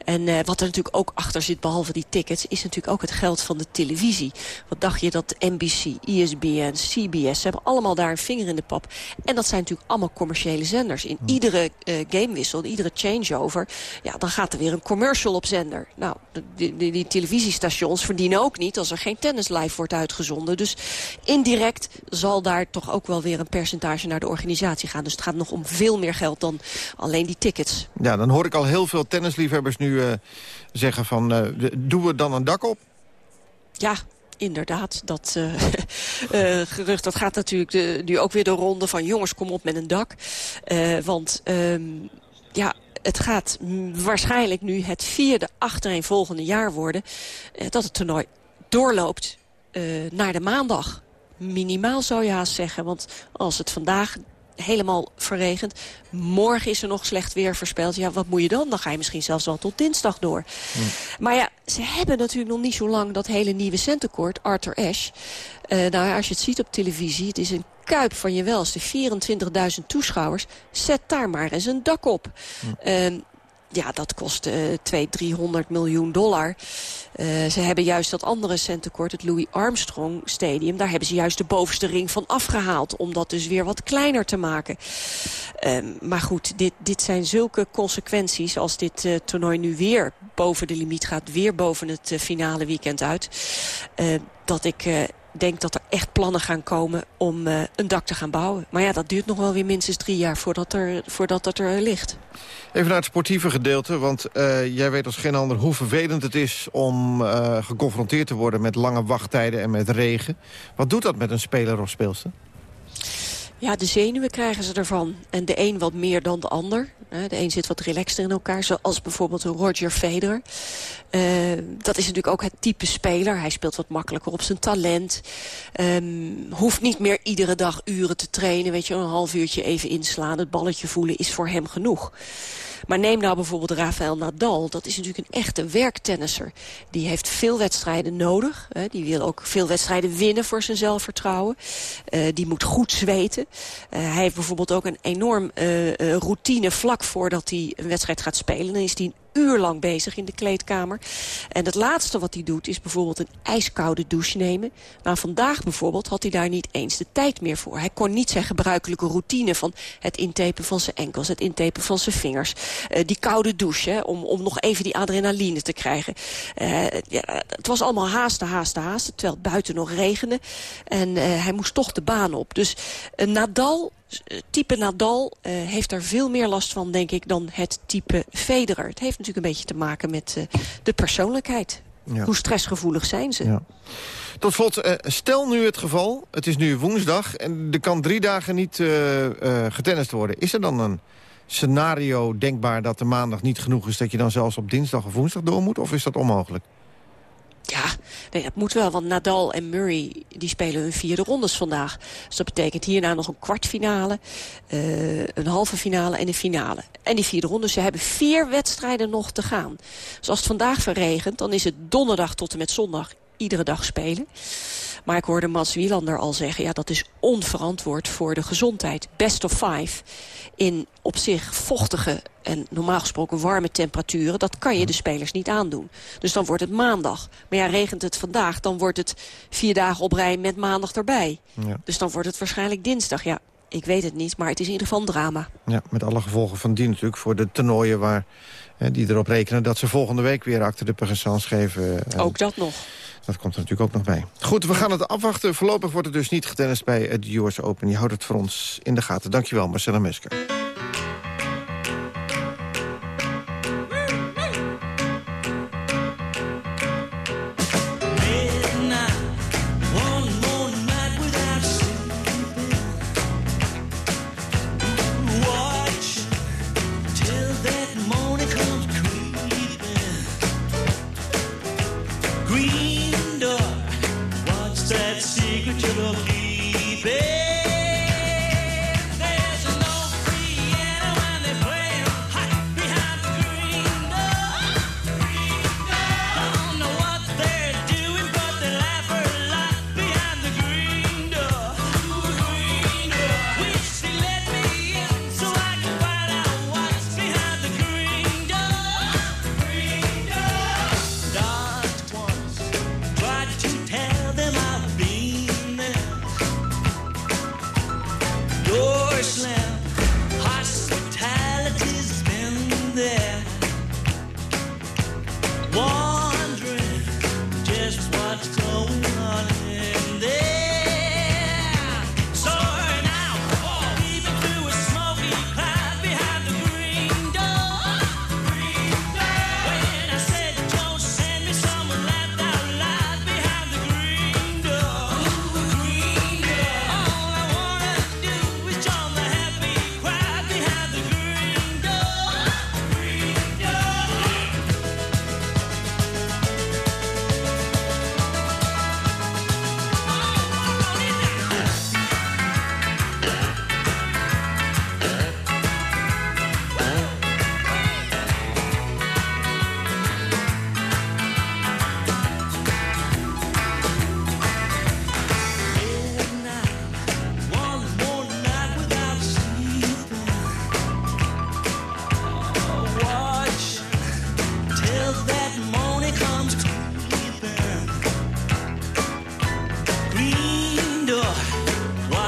En wat er natuurlijk ook achter zit, behalve die tickets... is natuurlijk ook het geld van de televisie. Wat dacht je dat NBC, ESPN, CBS... hebben allemaal daar een vinger in de pap. En dat zijn natuurlijk allemaal commerciële zenders. In iedere uh, gamewissel, in iedere changeover... ja, dan gaat er weer een commercial op zender. Nou, die, die, die televisiestations verdienen ook niet... als er geen tennis live wordt uitgezonden. Dus indirect zal daar toch ook wel weer een percentage naar de organisatie gaan. Dus het gaat nog om veel meer geld dan alleen die tickets.
Ja, dan hoor ik al heel veel tennisliefhebbers nu uh, zeggen van... Uh, doen we dan een dak op?
Ja, inderdaad. Dat uh, uh, gerucht dat gaat natuurlijk nu ook weer de ronde van... jongens, kom op met een dak. Uh, want um, ja, het gaat waarschijnlijk nu het vierde achtereenvolgende jaar worden... dat het toernooi doorloopt naar de maandag. Minimaal zou je haast zeggen. Want als het vandaag helemaal verregend. Morgen is er nog slecht weer voorspeld. Ja, wat moet je dan? Dan ga je misschien zelfs wel tot dinsdag door. Hm. Maar ja, ze hebben natuurlijk nog niet zo lang dat hele nieuwe centenkort, Arthur Ashe. Uh, nou, als je het ziet op televisie, het is een kuip van je welste. 24.000 toeschouwers. Zet daar maar eens een dak op. Hm. Uh, ja, dat kost uh, 200, 300 miljoen dollar. Uh, ze hebben juist dat andere centenkort, het Louis Armstrong Stadium... daar hebben ze juist de bovenste ring van afgehaald... om dat dus weer wat kleiner te maken. Uh, maar goed, dit, dit zijn zulke consequenties... als dit uh, toernooi nu weer boven de limiet gaat... weer boven het uh, finale weekend uit... dat ik denk dat er echt plannen gaan komen om uh, een dak te gaan bouwen. Maar ja, dat duurt nog wel weer minstens drie jaar voordat, er, voordat dat er ligt.
Even naar het sportieve gedeelte, want uh, jij weet als geen ander hoe vervelend het is om geconfronteerd te worden met lange wachttijden en met regen. Wat doet dat met een speler of speelster?
Ja, de zenuwen krijgen ze ervan. En de een wat meer dan de ander. De een zit wat relaxter in elkaar, zoals bijvoorbeeld Roger Federer. Uh, dat is natuurlijk ook het type speler. Hij speelt wat makkelijker op zijn talent. Um, hoeft niet meer iedere dag uren te trainen. Weet je, een half uurtje even inslaan, het balletje voelen is voor hem genoeg. Maar neem nou bijvoorbeeld Rafael Nadal. Dat is natuurlijk een echte werktennisser. Die heeft veel wedstrijden nodig. Hè. Die wil ook veel wedstrijden winnen voor zijn zelfvertrouwen. Uh, die moet goed zweten. Uh, hij heeft bijvoorbeeld ook een enorm uh, routine vlak voordat hij een wedstrijd gaat spelen. Dan is hij uur lang bezig in de kleedkamer. En het laatste wat hij doet is bijvoorbeeld een ijskoude douche nemen. Maar vandaag bijvoorbeeld had hij daar niet eens de tijd meer voor. Hij kon niet zijn gebruikelijke routine van het intapen van zijn enkels... het intapen van zijn vingers. Uh, die koude douche, hè, om, om nog even die adrenaline te krijgen. Uh, ja, het was allemaal haasten, haasten, haasten... terwijl het buiten nog regende. En uh, hij moest toch de baan op. Dus Nadal type Nadal uh, heeft er veel meer last van, denk ik, dan het type Federer. Het heeft natuurlijk een beetje te maken met uh, de persoonlijkheid. Ja. Hoe stressgevoelig zijn ze? Ja.
Tot slot, uh, stel nu het geval, het is nu woensdag... en er kan drie dagen niet getennist worden. Is er dan een scenario denkbaar dat de maandag niet genoeg is... dat je dan zelfs op dinsdag of woensdag door moet? Of is dat onmogelijk?
Ja, nee, dat moet wel, want Nadal en Murray die spelen hun vierde rondes vandaag. Dus dat betekent hierna nog een kwartfinale, uh, een halve finale en een finale. En die vierde rondes, ze hebben vier wedstrijden nog te gaan. Dus als het vandaag verregent, dan is het donderdag tot en met zondag iedere dag spelen. Maar ik hoorde Mats Wielander al zeggen... ja, dat is onverantwoord voor de gezondheid. Best of five in op zich vochtige en normaal gesproken warme temperaturen... dat kan je de spelers niet aandoen. Dus dan wordt het maandag. Maar ja, regent het vandaag, dan wordt het vier dagen op rij met maandag erbij. Ja. Dus dan wordt het waarschijnlijk dinsdag, ja. Ik weet het niet, maar het is in ieder geval een drama.
Ja, met alle gevolgen van die natuurlijk voor de toernooien... Waar, hè, die erop rekenen dat ze volgende week weer achter de Pegasans geven.
En... Ook dat nog.
Dat komt er natuurlijk ook nog bij. Goed, we gaan het afwachten. Voorlopig wordt het dus niet getennist bij het US Open. Je houdt het voor ons in de gaten. Dankjewel, Marcella Mesker.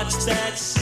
What's that?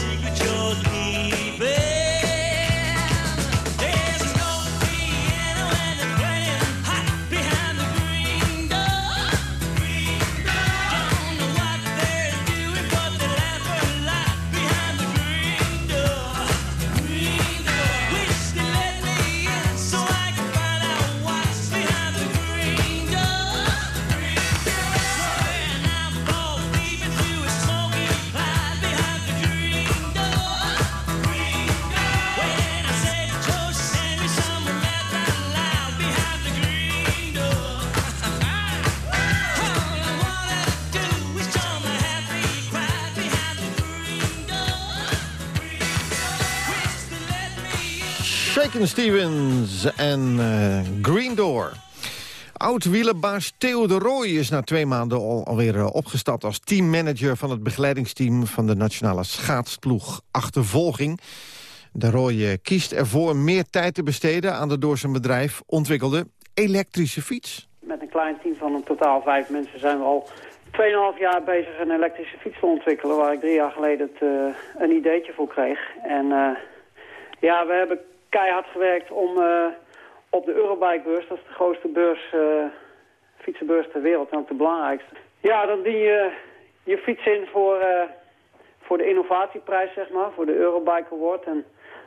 Stevens en eh, Green Door. Oud-wielerbaas Theo de Rooij is na twee maanden al, alweer eh, opgestapt... als teammanager van het begeleidingsteam van de nationale schaatsploeg Achtervolging. De Rooij eh, kiest ervoor meer tijd te besteden aan de door zijn bedrijf ontwikkelde elektrische fiets.
Met een klein team van een totaal vijf mensen zijn we al 2,5 jaar bezig een elektrische fiets te ontwikkelen... waar ik drie jaar geleden het, een ideetje voor kreeg. En ja, we hebben keihard gewerkt om eh, op de Eurobike-beurs... dat is de grootste beurs, fietsenbeurs ter wereld en ook de belangrijkste. Ja, dan dien je je fiets in voor, voor de innovatieprijs, zeg maar, voor de Eurobike Award... En,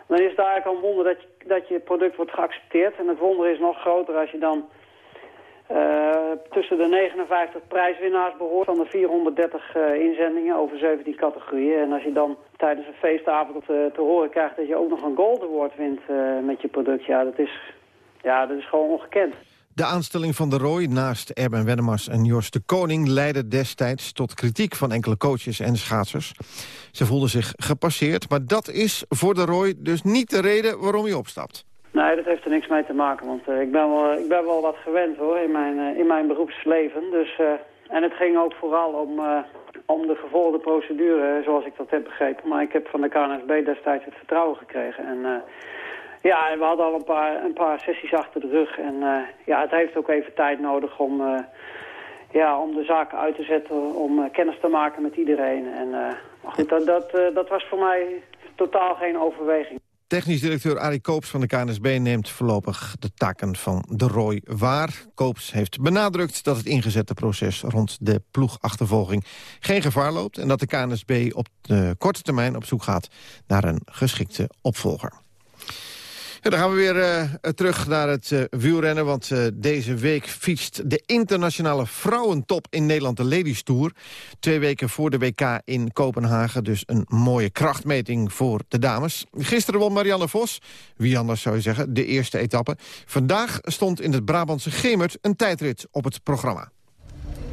dan is het eigenlijk al een wonder dat je, dat je product wordt geaccepteerd. En het wonder is nog groter als je dan tussen de 59 prijswinnaars behoort van de 430 uh, inzendingen over 17 categorieën. En als je dan tijdens een feestavond te, horen krijgt dat je ook nog een Gold Award wint uh, met je product, ja dat, is, ja, dat is gewoon ongekend.
De aanstelling van de Roy naast Erben Wennemars en Jos de Koning... leidde destijds tot kritiek van enkele coaches en schaatsers. Ze voelden zich gepasseerd, maar dat is voor de Roy dus niet de reden waarom hij opstapt.
Nee, dat heeft er niks mee te maken, want uh, ik, ben wel, ik ben wel wat gewend hoor in mijn, uh, in mijn beroepsleven. Dus, en het ging ook vooral om, om de gevolgde procedure, zoals ik dat heb begrepen. Maar ik heb van de KNSB destijds het vertrouwen gekregen. En ja, we hadden al een paar, een paar sessies achter de rug. En ja, het heeft ook even tijd nodig om, ja, om de zaken uit te zetten, om kennis te maken met iedereen. En, maar goed, dat, dat, dat was voor mij totaal geen overweging.
Technisch directeur Arie Koops van de KNSB neemt voorlopig de taken van de Roy waar. Koops heeft benadrukt dat het ingezette proces rond de ploegachtervolging geen gevaar loopt... en dat de KNSB op de korte termijn op zoek gaat naar een geschikte opvolger. Ja, dan gaan we weer uh, terug naar het uh, wielrennen. Want uh, deze week fietst de internationale vrouwentop in Nederland de Ladies Tour. Twee weken voor de WK in Kopenhagen. Dus een mooie krachtmeting voor de dames. Gisteren won Marianne Vos, wie anders zou je zeggen, de eerste etappe. Vandaag stond in het Brabantse Gemert een tijdrit op het programma.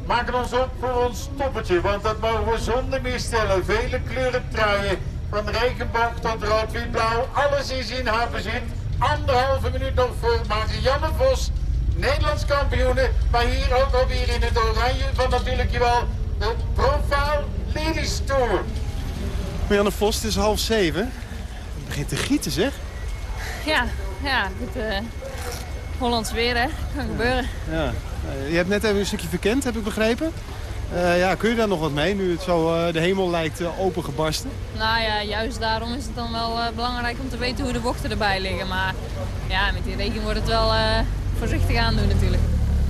Maken ons op voor ons toppertje, want dat mogen we zonder meer stellen. Vele kleuren truien, van regenboog tot rood-wit-blauw. Alles is in haar bezit. Anderhalve minuut nog voor Marianne Vos. Nederlands kampioene. Maar hier ook alweer in het oranje van natuurlijk wel de Profile Ladies Tour.
Marianne Vos, het is half zeven. Het begint te gieten zeg.
Ja, ja. Het, uh, Hollands weer hè. Kan gebeuren.
Ja. Je hebt net even een stukje verkend, heb ik begrepen. Uh, ja, kun je daar nog wat mee, nu het zo uh, de hemel lijkt uh, opengebarsten?
Nou ja, juist daarom is het dan wel belangrijk om te weten hoe de bochten erbij liggen. Maar ja, met die regen wordt het wel voorzichtig aandoen natuurlijk.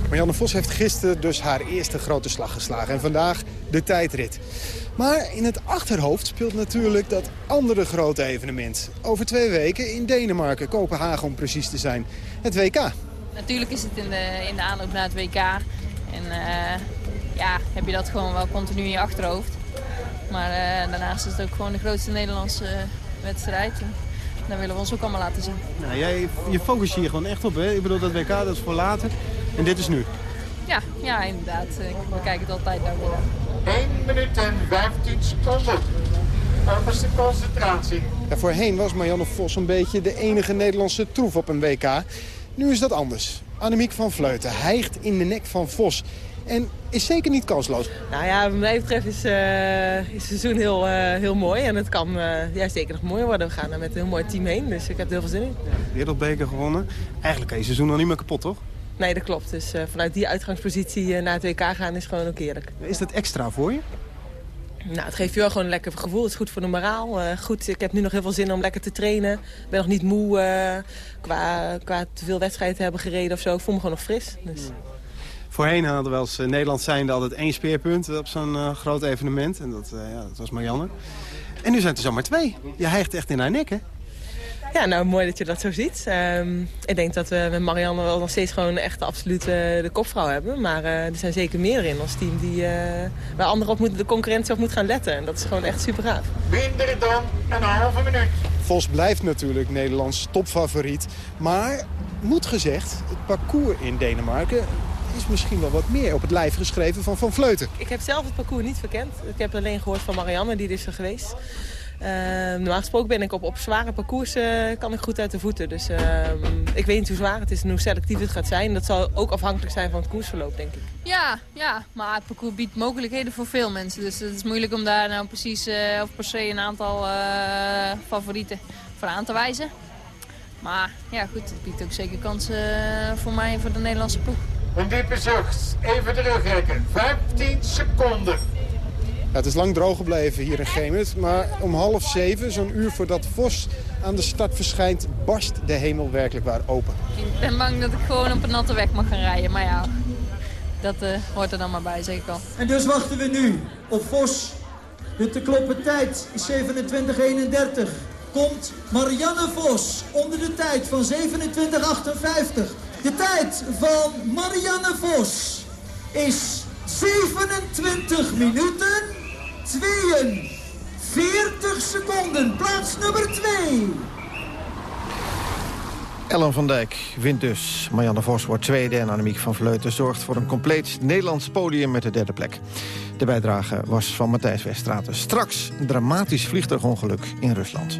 Marianne Vos heeft gisteren dus haar eerste grote slag geslagen. En vandaag de tijdrit. Maar in het achterhoofd speelt natuurlijk dat andere grote evenement. Over twee weken in Denemarken, Kopenhagen om precies te zijn. Het WK.
Natuurlijk is het in de, in de aanloop naar het WK. En ja, heb je dat gewoon wel continu in je achterhoofd. Maar uh, daarnaast is het ook gewoon de grootste Nederlandse uh, wedstrijd. En daar willen we ons ook allemaal laten zien.
Nou, jij, je focus hier gewoon echt op, hè? Ik bedoel, dat WK dat is voor later. En dit is nu.
Ja, ja inderdaad. We kijken het altijd naar weer.
1 minuut en 15 seconden. Overste concentratie.
Ja, voorheen was Marianne Vos een beetje de enige Nederlandse troef op een WK. Nu is dat anders. Annemiek van Vleuten hijgt in de nek van Vos. En is zeker niet kansloos.
Nou ja, wat mij betreft is, uh, is het seizoen heel, uh, heel mooi. En het kan uh, ja, zeker nog mooier worden. We gaan er met een heel mooi team heen. Dus ik heb er heel veel zin in. Ja,
wereldbeker gewonnen. Eigenlijk kan je seizoen nog niet meer kapot, toch?
Nee, dat klopt. Dus vanuit die uitgangspositie naar het WK gaan is gewoon ook eerlijk.
Is dat extra voor je?
Nou, het geeft je wel gewoon een lekker gevoel. Het is goed voor de moraal. goed, ik heb nu nog heel veel zin om lekker te trainen. Ik ben nog niet moe qua, qua te veel wedstrijden te hebben gereden of zo. Ik voel me gewoon nog fris. Dus.
Voorheen hadden we als Nederland zijnde altijd één speerpunt op zo'n uh, groot evenement. En dat, uh, ja, dat was Marianne. En nu zijn het er zomaar twee. Je hijgt echt in haar nek, hè?
Ja, nou mooi dat je dat zo ziet. Um, ik denk dat we met Marianne wel nog steeds gewoon echt absoluut uh, de kopvrouw hebben. Maar er zijn zeker meer in ons team die, waar anderen op moeten, de concurrentie op moet gaan letten. En dat is gewoon echt super gaaf.
Minder dan een halve minuut.
Vos blijft natuurlijk Nederlands topfavoriet. Maar, moet gezegd, het parcours in Denemarken is misschien wel wat meer op het lijf geschreven van Van Vleuten.
Ik heb zelf het parcours niet verkend. Ik heb alleen gehoord van Marianne, die is er geweest. Ehm, normaal gesproken ben ik op, op zware parcoursen kan ik goed uit de voeten. Dus ehm, ik weet niet hoe zwaar het is en hoe selectief het gaat zijn. Dat zal ook afhankelijk zijn van het koersverloop, denk ik.
Ja, ja, maar het parcours biedt mogelijkheden voor veel mensen. Dus het is moeilijk om daar nou precies uh, of per se een aantal uh, favorieten voor aan te wijzen. Maar ja, goed, het biedt ook zeker kansen voor mij en voor de Nederlandse ploeg.
Een diepe zucht. Even terugrekken. 15 seconden.
Ja, het is lang droog gebleven hier in Gemert. Maar om half zeven, zo'n uur voordat Vos aan de start verschijnt... barst de hemel werkelijk waar open.
Ik ben bang dat ik gewoon op een natte weg mag gaan rijden. Maar ja, dat uh, hoort er dan maar bij, zeker al.
En dus wachten we nu op Vos. De te kloppen tijd is 27.31. Komt Marianne Vos onder de tijd van 27.58. De tijd van Marianne Vos is 27 minuten 42 seconden. Plaats nummer 2.
Ellen van Dijk wint dus. Marianne Vos wordt tweede en Annemiek van Vleuten zorgt voor een compleet Nederlands podium met de derde plek. De bijdrage was van Matthijs Westraten. Straks een dramatisch vliegtuigongeluk in Rusland.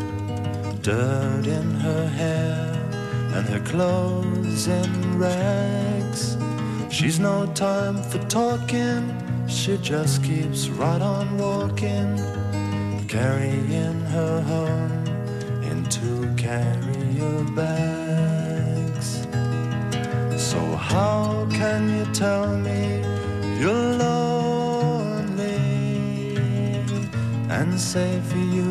Dirt in her hair and her clothes in rags. She's no time for talking, she just keeps right on walking, carrying her home in two carrier bags. So how can you tell me you're lonely and say for you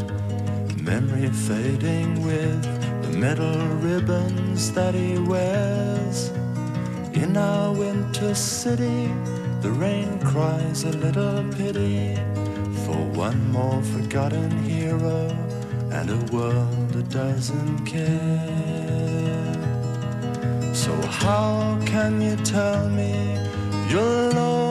Memory fading with the metal ribbons that he wears. In our winter city, the rain cries a little pity for one more forgotten hero and a world that doesn't care. So, how can you tell me you're lonely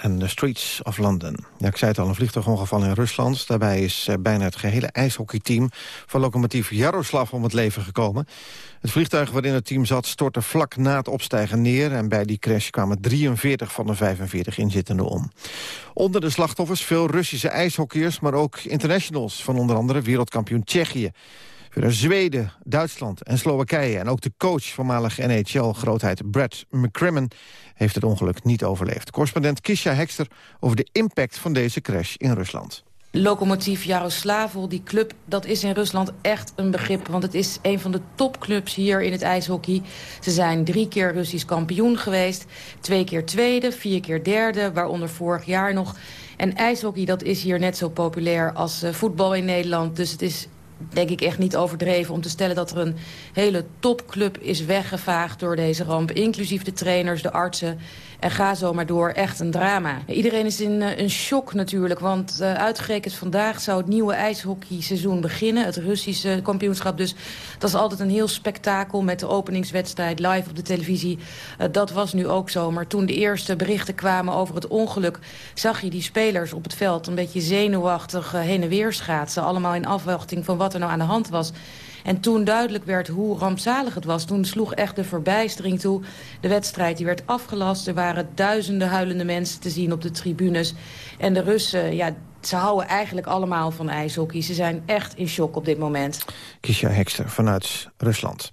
en The Streets of London. Ja, ik zei het al, een vliegtuigongeval in Rusland. Daarbij is eh, bijna het gehele ijshockeyteam van locomotief Jaroslav om het leven gekomen. Het vliegtuig waarin het team zat stortte vlak na het opstijgen neer... en bij die crash kwamen 43 van de 45 inzittenden om. Onder de slachtoffers veel Russische ijshockeyers... maar ook internationals van onder andere wereldkampioen Tsjechië. Verder Zweden, Duitsland en Slowakije. En ook de coach, voormalig NHL-grootheid Brad McCrimmon... heeft het ongeluk niet overleefd. Correspondent Kisha Hekster over de impact van deze crash in Rusland.
Lokomotief Jaroslavl, die club, dat is in Rusland echt een begrip. Want het is een van de topclubs hier in het ijshockey. Ze zijn drie keer Russisch kampioen geweest. Twee keer tweede, vier keer derde, waaronder vorig jaar nog. En ijshockey, dat is hier net zo populair als uh, voetbal in Nederland. Dus het is denk ik echt niet overdreven om te stellen dat er een hele topclub is weggevaagd door deze ramp. Inclusief de trainers, de artsen en ga zo maar door. Echt een drama. Iedereen is in een shock natuurlijk. Want uh, uitgerekend vandaag zou het nieuwe ijshockeyseizoen beginnen. Het Russische kampioenschap. Dus dat is altijd een heel spektakel met de openingswedstrijd live op de televisie. Uh, dat was nu ook zo. Maar toen de eerste berichten kwamen over het ongeluk... zag je die spelers op het veld een beetje zenuwachtig heen en weer schaatsen. Allemaal in afwachting van wat er nou aan de hand was. En toen duidelijk werd hoe rampzalig het was... toen sloeg echt de verbijstering toe. De wedstrijd die werd afgelast. Er waren duizenden huilende mensen te zien op de tribunes. En de Russen, ja, ze houden eigenlijk allemaal van ijshockey. Ze zijn echt in shock op dit moment.
Kisha Hekster vanuit Rusland.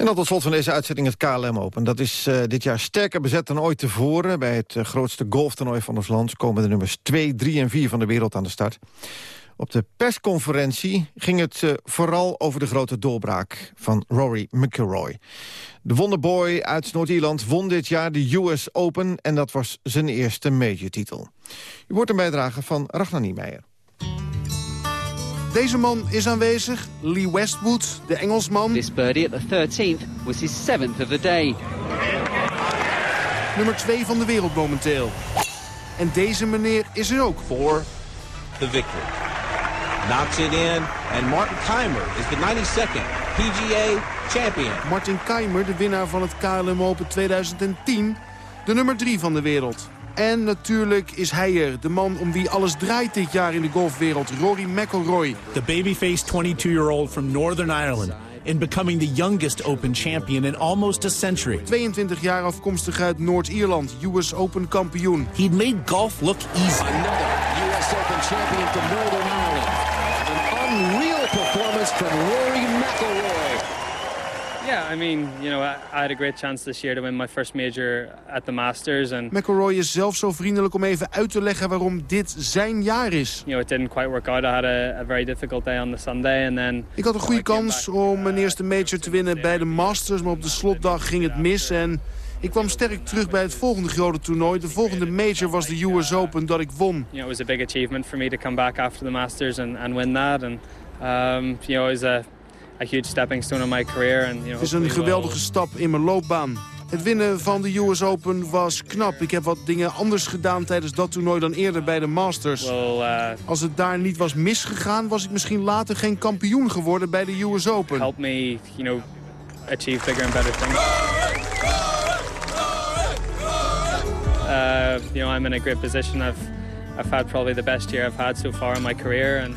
En dan tot slot van deze uitzending het KLM Open. Dat is uh, dit jaar sterker bezet dan ooit tevoren. Bij het uh, grootste golftoernooi van ons land komen de nummers 2, 3 en 4 van de wereld aan de start. Op de persconferentie ging het uh, vooral over de grote doorbraak van Rory McIlroy. De wonderboy uit Noord-Ierland won dit jaar de US Open... en dat was zijn eerste major-titel. U wordt een bijdrage van Ragnar Niemeyer.
Deze man is aanwezig, Lee Westwood, de Engelsman.
This birdie at the 13th was his seventh of the day.
Nummer 2 van de wereld momenteel. En deze meneer is er ook.
For the victory. Knocks it in. And Martin Keimer is the 92nd PGA champion.
Martin Keimer, de winnaar van het KLM Open 2010. De nummer 3 van de wereld. En natuurlijk is hij er, de man om wie alles draait dit jaar in de golfwereld, Rory McIlroy.
The babyface 22-year-old from Northern Ireland in becoming the youngest Open champion in almost a century.
22 jaar afkomstig uit Noord-Ierland, US Open kampioen.
He'd made golf look easy.
Another US Open champion from Northern Ireland. Unreal performance from Rory McIlroy.
Yeah, I mean, you know, I, I had a great chance this year to win my first major at the Masters. And
McIlroy is zelf zo vriendelijk om even uit te leggen waarom dit zijn jaar is.
You know, it didn't quite work out. I had a, a very difficult day on the Sunday, and then.
Ik had een goede kans om mijn eerste major te winnen bij de Masters, maar op de slotdag ging het mis en. Ik kwam sterk terug bij het volgende grote toernooi. De volgende major was de US Open dat ik won.
You know, it was a big achievement for me to come back after the Masters and, and win that. And um, you know, it was a a huge stepping stone in my career. And, you know,
het is een geweldige stap in mijn loopbaan. Het winnen van de US Open was knap. Ik heb wat dingen anders gedaan tijdens dat toernooi dan eerder bij de Masters.
Uh,
Als het daar niet was misgegaan, was ik misschien later geen kampioen geworden bij de US Open.
Help me, you know, achieve bigger and better things. Uh, you know, I'm in a great position. I've, I've had probably the best year I've had so far in my career. And,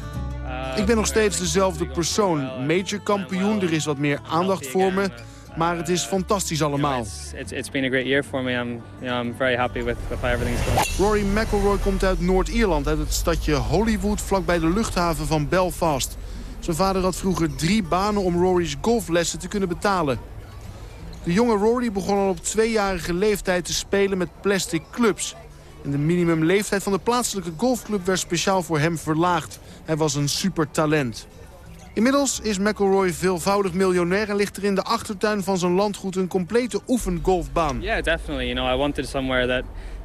ik ben nog steeds dezelfde persoon. Major kampioen, er is wat meer aandacht voor me. Maar het is fantastisch allemaal.
It's, it's been a great year for me. I'm, you know, I'm very happy with, with how everything's going.
Rory McIlroy komt uit Noord-Ierland, uit het stadje Hollywood, vlakbij de luchthaven van Belfast. Zijn vader had vroeger drie banen om Rory's golflessen te kunnen betalen. De jonge Rory begon al op tweejarige leeftijd te spelen met plastic clubs. En de minimumleeftijd van de plaatselijke golfclub werd speciaal voor hem verlaagd. Hij was een supertalent. Inmiddels is McElroy veelvoudig miljonair en ligt er in de achtertuin van zijn landgoed een complete oefengolfbaan.
Yeah, definitely. You know, I wanted somewhere that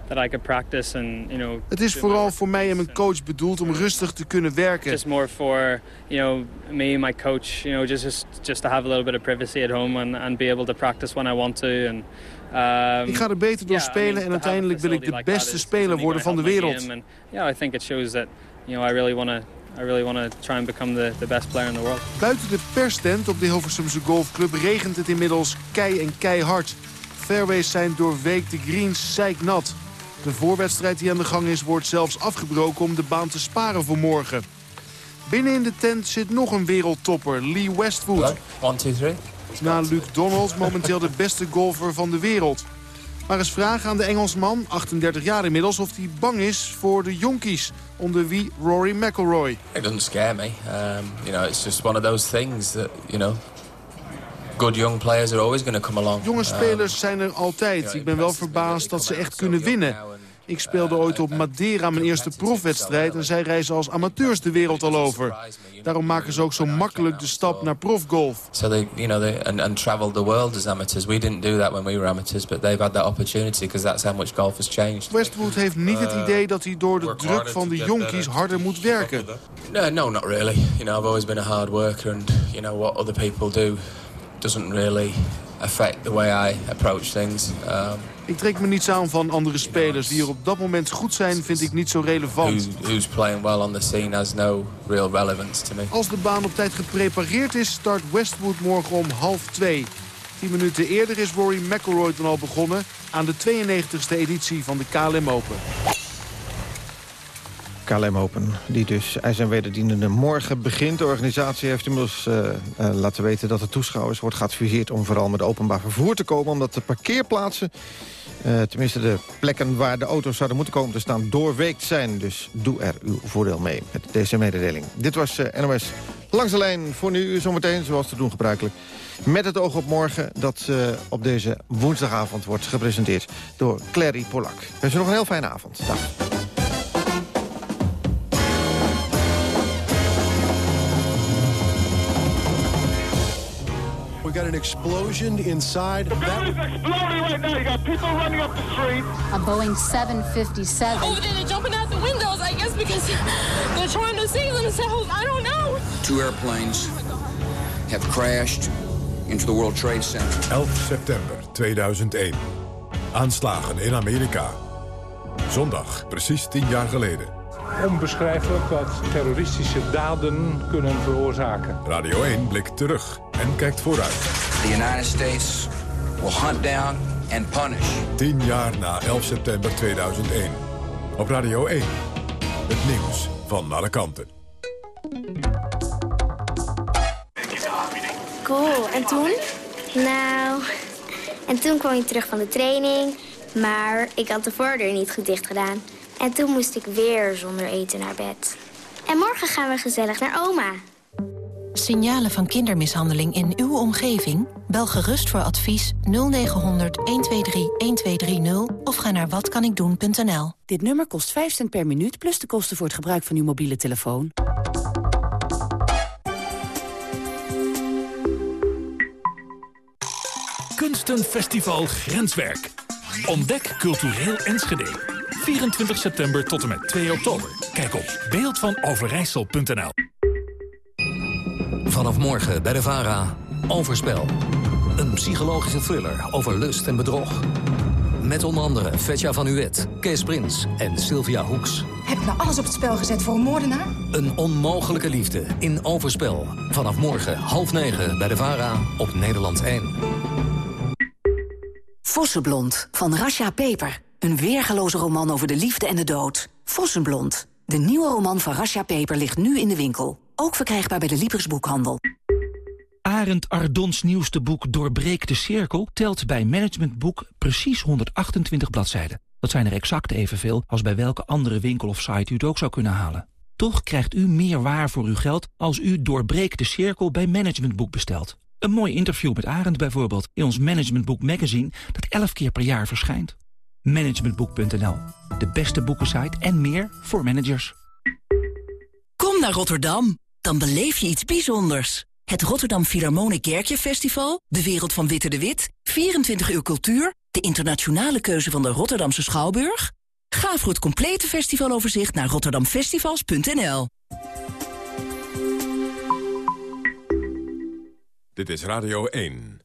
that I could practice and you know.
Het is vooral voor mij en mijn coach bedoeld om rustig te kunnen werken.
Just more for you know me and my coach, you know, just just just to have a little bit of privacy at home and and be able to practice when I want to and. Um,
ik ga er beter door spelen en uiteindelijk wil ik de beste speler worden van de wereld.
Yeah, I think it shows that
you know, I really want to I really want to try and become the, the best player in the world.
Buiten de perstent op de Hilversumse Golfclub regent het inmiddels kei en keihard. Fairways zijn doorweekt, de greens zeiknat. De voorwedstrijd die aan de gang is wordt zelfs afgebroken om de baan te sparen voor morgen. Binnen in de tent zit nog een wereldtopper, Lee Westwood.
One, two, three.
Na Luke Donald momenteel de beste golfer van de wereld. Maar eens vragen aan de Engelsman, 38 jaar inmiddels, of hij bang is voor de jonkies. Onder wie Rory McIlroy.
It doesn't scare me. Um, you know, it's just one of those things that, you know, good young players are always going to come along.
Jonge spelers zijn er altijd. Ik ben wel verbaasd dat ze echt kunnen winnen. Ik speelde ooit op Madeira mijn eerste profwedstrijd... en zij reizen als amateurs de wereld al over. Daarom maken ze ook zo makkelijk de stap naar profgolf.
So they, you know, they and, and traveled the world as amateurs. We didn't do that when we were amateurs, but they've had that opportunity because that's how much golf has changed.
Westwood heeft niet het idee dat hij door de druk van de jonkies harder moet werken.
No, no, not really. You know, I've always been a hard worker, and you know what other people do doesn't really affect the way I approach things. Um,
Ik trek me niets aan van andere spelers. Die er op dat moment goed zijn, vind ik niet zo relevant.
who, who's playing well on the scene has no real relevance to me.
Als de baan op tijd geprepareerd is, start Westwood morgen om half twee. Tien minuten eerder is Rory McIlroy dan al begonnen... aan de 92e editie van de KLM Open.
KLM Open, die dus ijs en wederdienende morgen begint. De organisatie heeft inmiddels uh, uh, laten weten dat de toeschouwers wordt geadviseerd... om vooral met openbaar vervoer te komen, omdat de parkeerplaatsen... Uh, tenminste de plekken waar de auto's zouden moeten komen te staan doorweekt zijn. Dus doe er uw voordeel mee met deze mededeling. Dit was NOS Langs de lijn voor nu, zometeen, zoals te doen gebruikelijk. Met het oog op morgen dat op deze woensdagavond wordt gepresenteerd door Clary Polak. Wens je nog een heel fijne avond. Dag.
Got an explosion inside.
The building's exploding right now. You got people running up the street.
A Boeing 757.
Over there, they're jumping out the windows, I guess, because they're trying to save themselves. I don't know.
Two airplanes have crashed into the World Trade Center.
11 september 2001. Aanslagen in Amerika. Zondag, precies tien jaar geleden.
Onbeschrijfelijk wat terroristische daden kunnen veroorzaken.
Radio 1 blikt terug en kijkt vooruit.
The United States will hunt down and punish.
10 jaar na 11 september 2001. Op Radio 1. Het nieuws van alle kanten.
Cool. En toen? Nou, en toen kwam ik terug van de training. Maar ik had de voordeur niet goed dicht gedaan. En toen moest ik weer zonder eten naar bed. En morgen gaan we gezellig naar oma.
Signalen van kindermishandeling in uw omgeving? Bel gerust voor advies 0900 123 1230 of ga naar watkanikdoen.nl.
Dit nummer kost 5 cent per minuut plus de kosten voor het gebruik van uw mobiele telefoon.
Kunstenfestival Grenswerk. Ontdek cultureel Enschede. 24 september tot en met 2 oktober. Kijk op beeldvanoverijssel.nl
Vanaf morgen bij de VARA, Overspel. Een psychologische thriller over lust en bedrog. Met onder andere Vetja van Uwet, Kees Prins en Sylvia Hoeks.
Heb ik nou alles op het spel gezet voor een moordenaar?
Een onmogelijke liefde in Overspel. Vanaf morgen half negen bij de VARA op Nederland 1.
Vossenblond van Rasha Peper. Een weergaloze roman over de liefde en de dood. Vossenblond. De nieuwe roman van Rasha Peper ligt nu in de winkel. Ook verkrijgbaar bij de Libris-boekhandel.
Arend Ardons nieuwste boek Doorbreek de Cirkel... telt bij Managementboek precies 128 bladzijden. Dat zijn er exact evenveel als bij welke andere winkel of site u het ook zou kunnen halen. Toch krijgt u meer waar voor uw geld als u Doorbreek de Cirkel bij Managementboek bestelt. Een mooi interview met Arend bijvoorbeeld in ons Managementboek magazine... dat 11 keer per jaar verschijnt. Managementboek.nl, de beste boekensite en meer voor managers.
Kom naar Rotterdam, dan beleef je iets bijzonders. Het Rotterdam Philharmonic Kerkje Festival, de wereld van Witte de Wit... 24 uur cultuur, de internationale keuze van de Rotterdamse Schouwburg. Ga voor het complete festivaloverzicht naar rotterdamfestivals.nl.
Dit is Radio 1.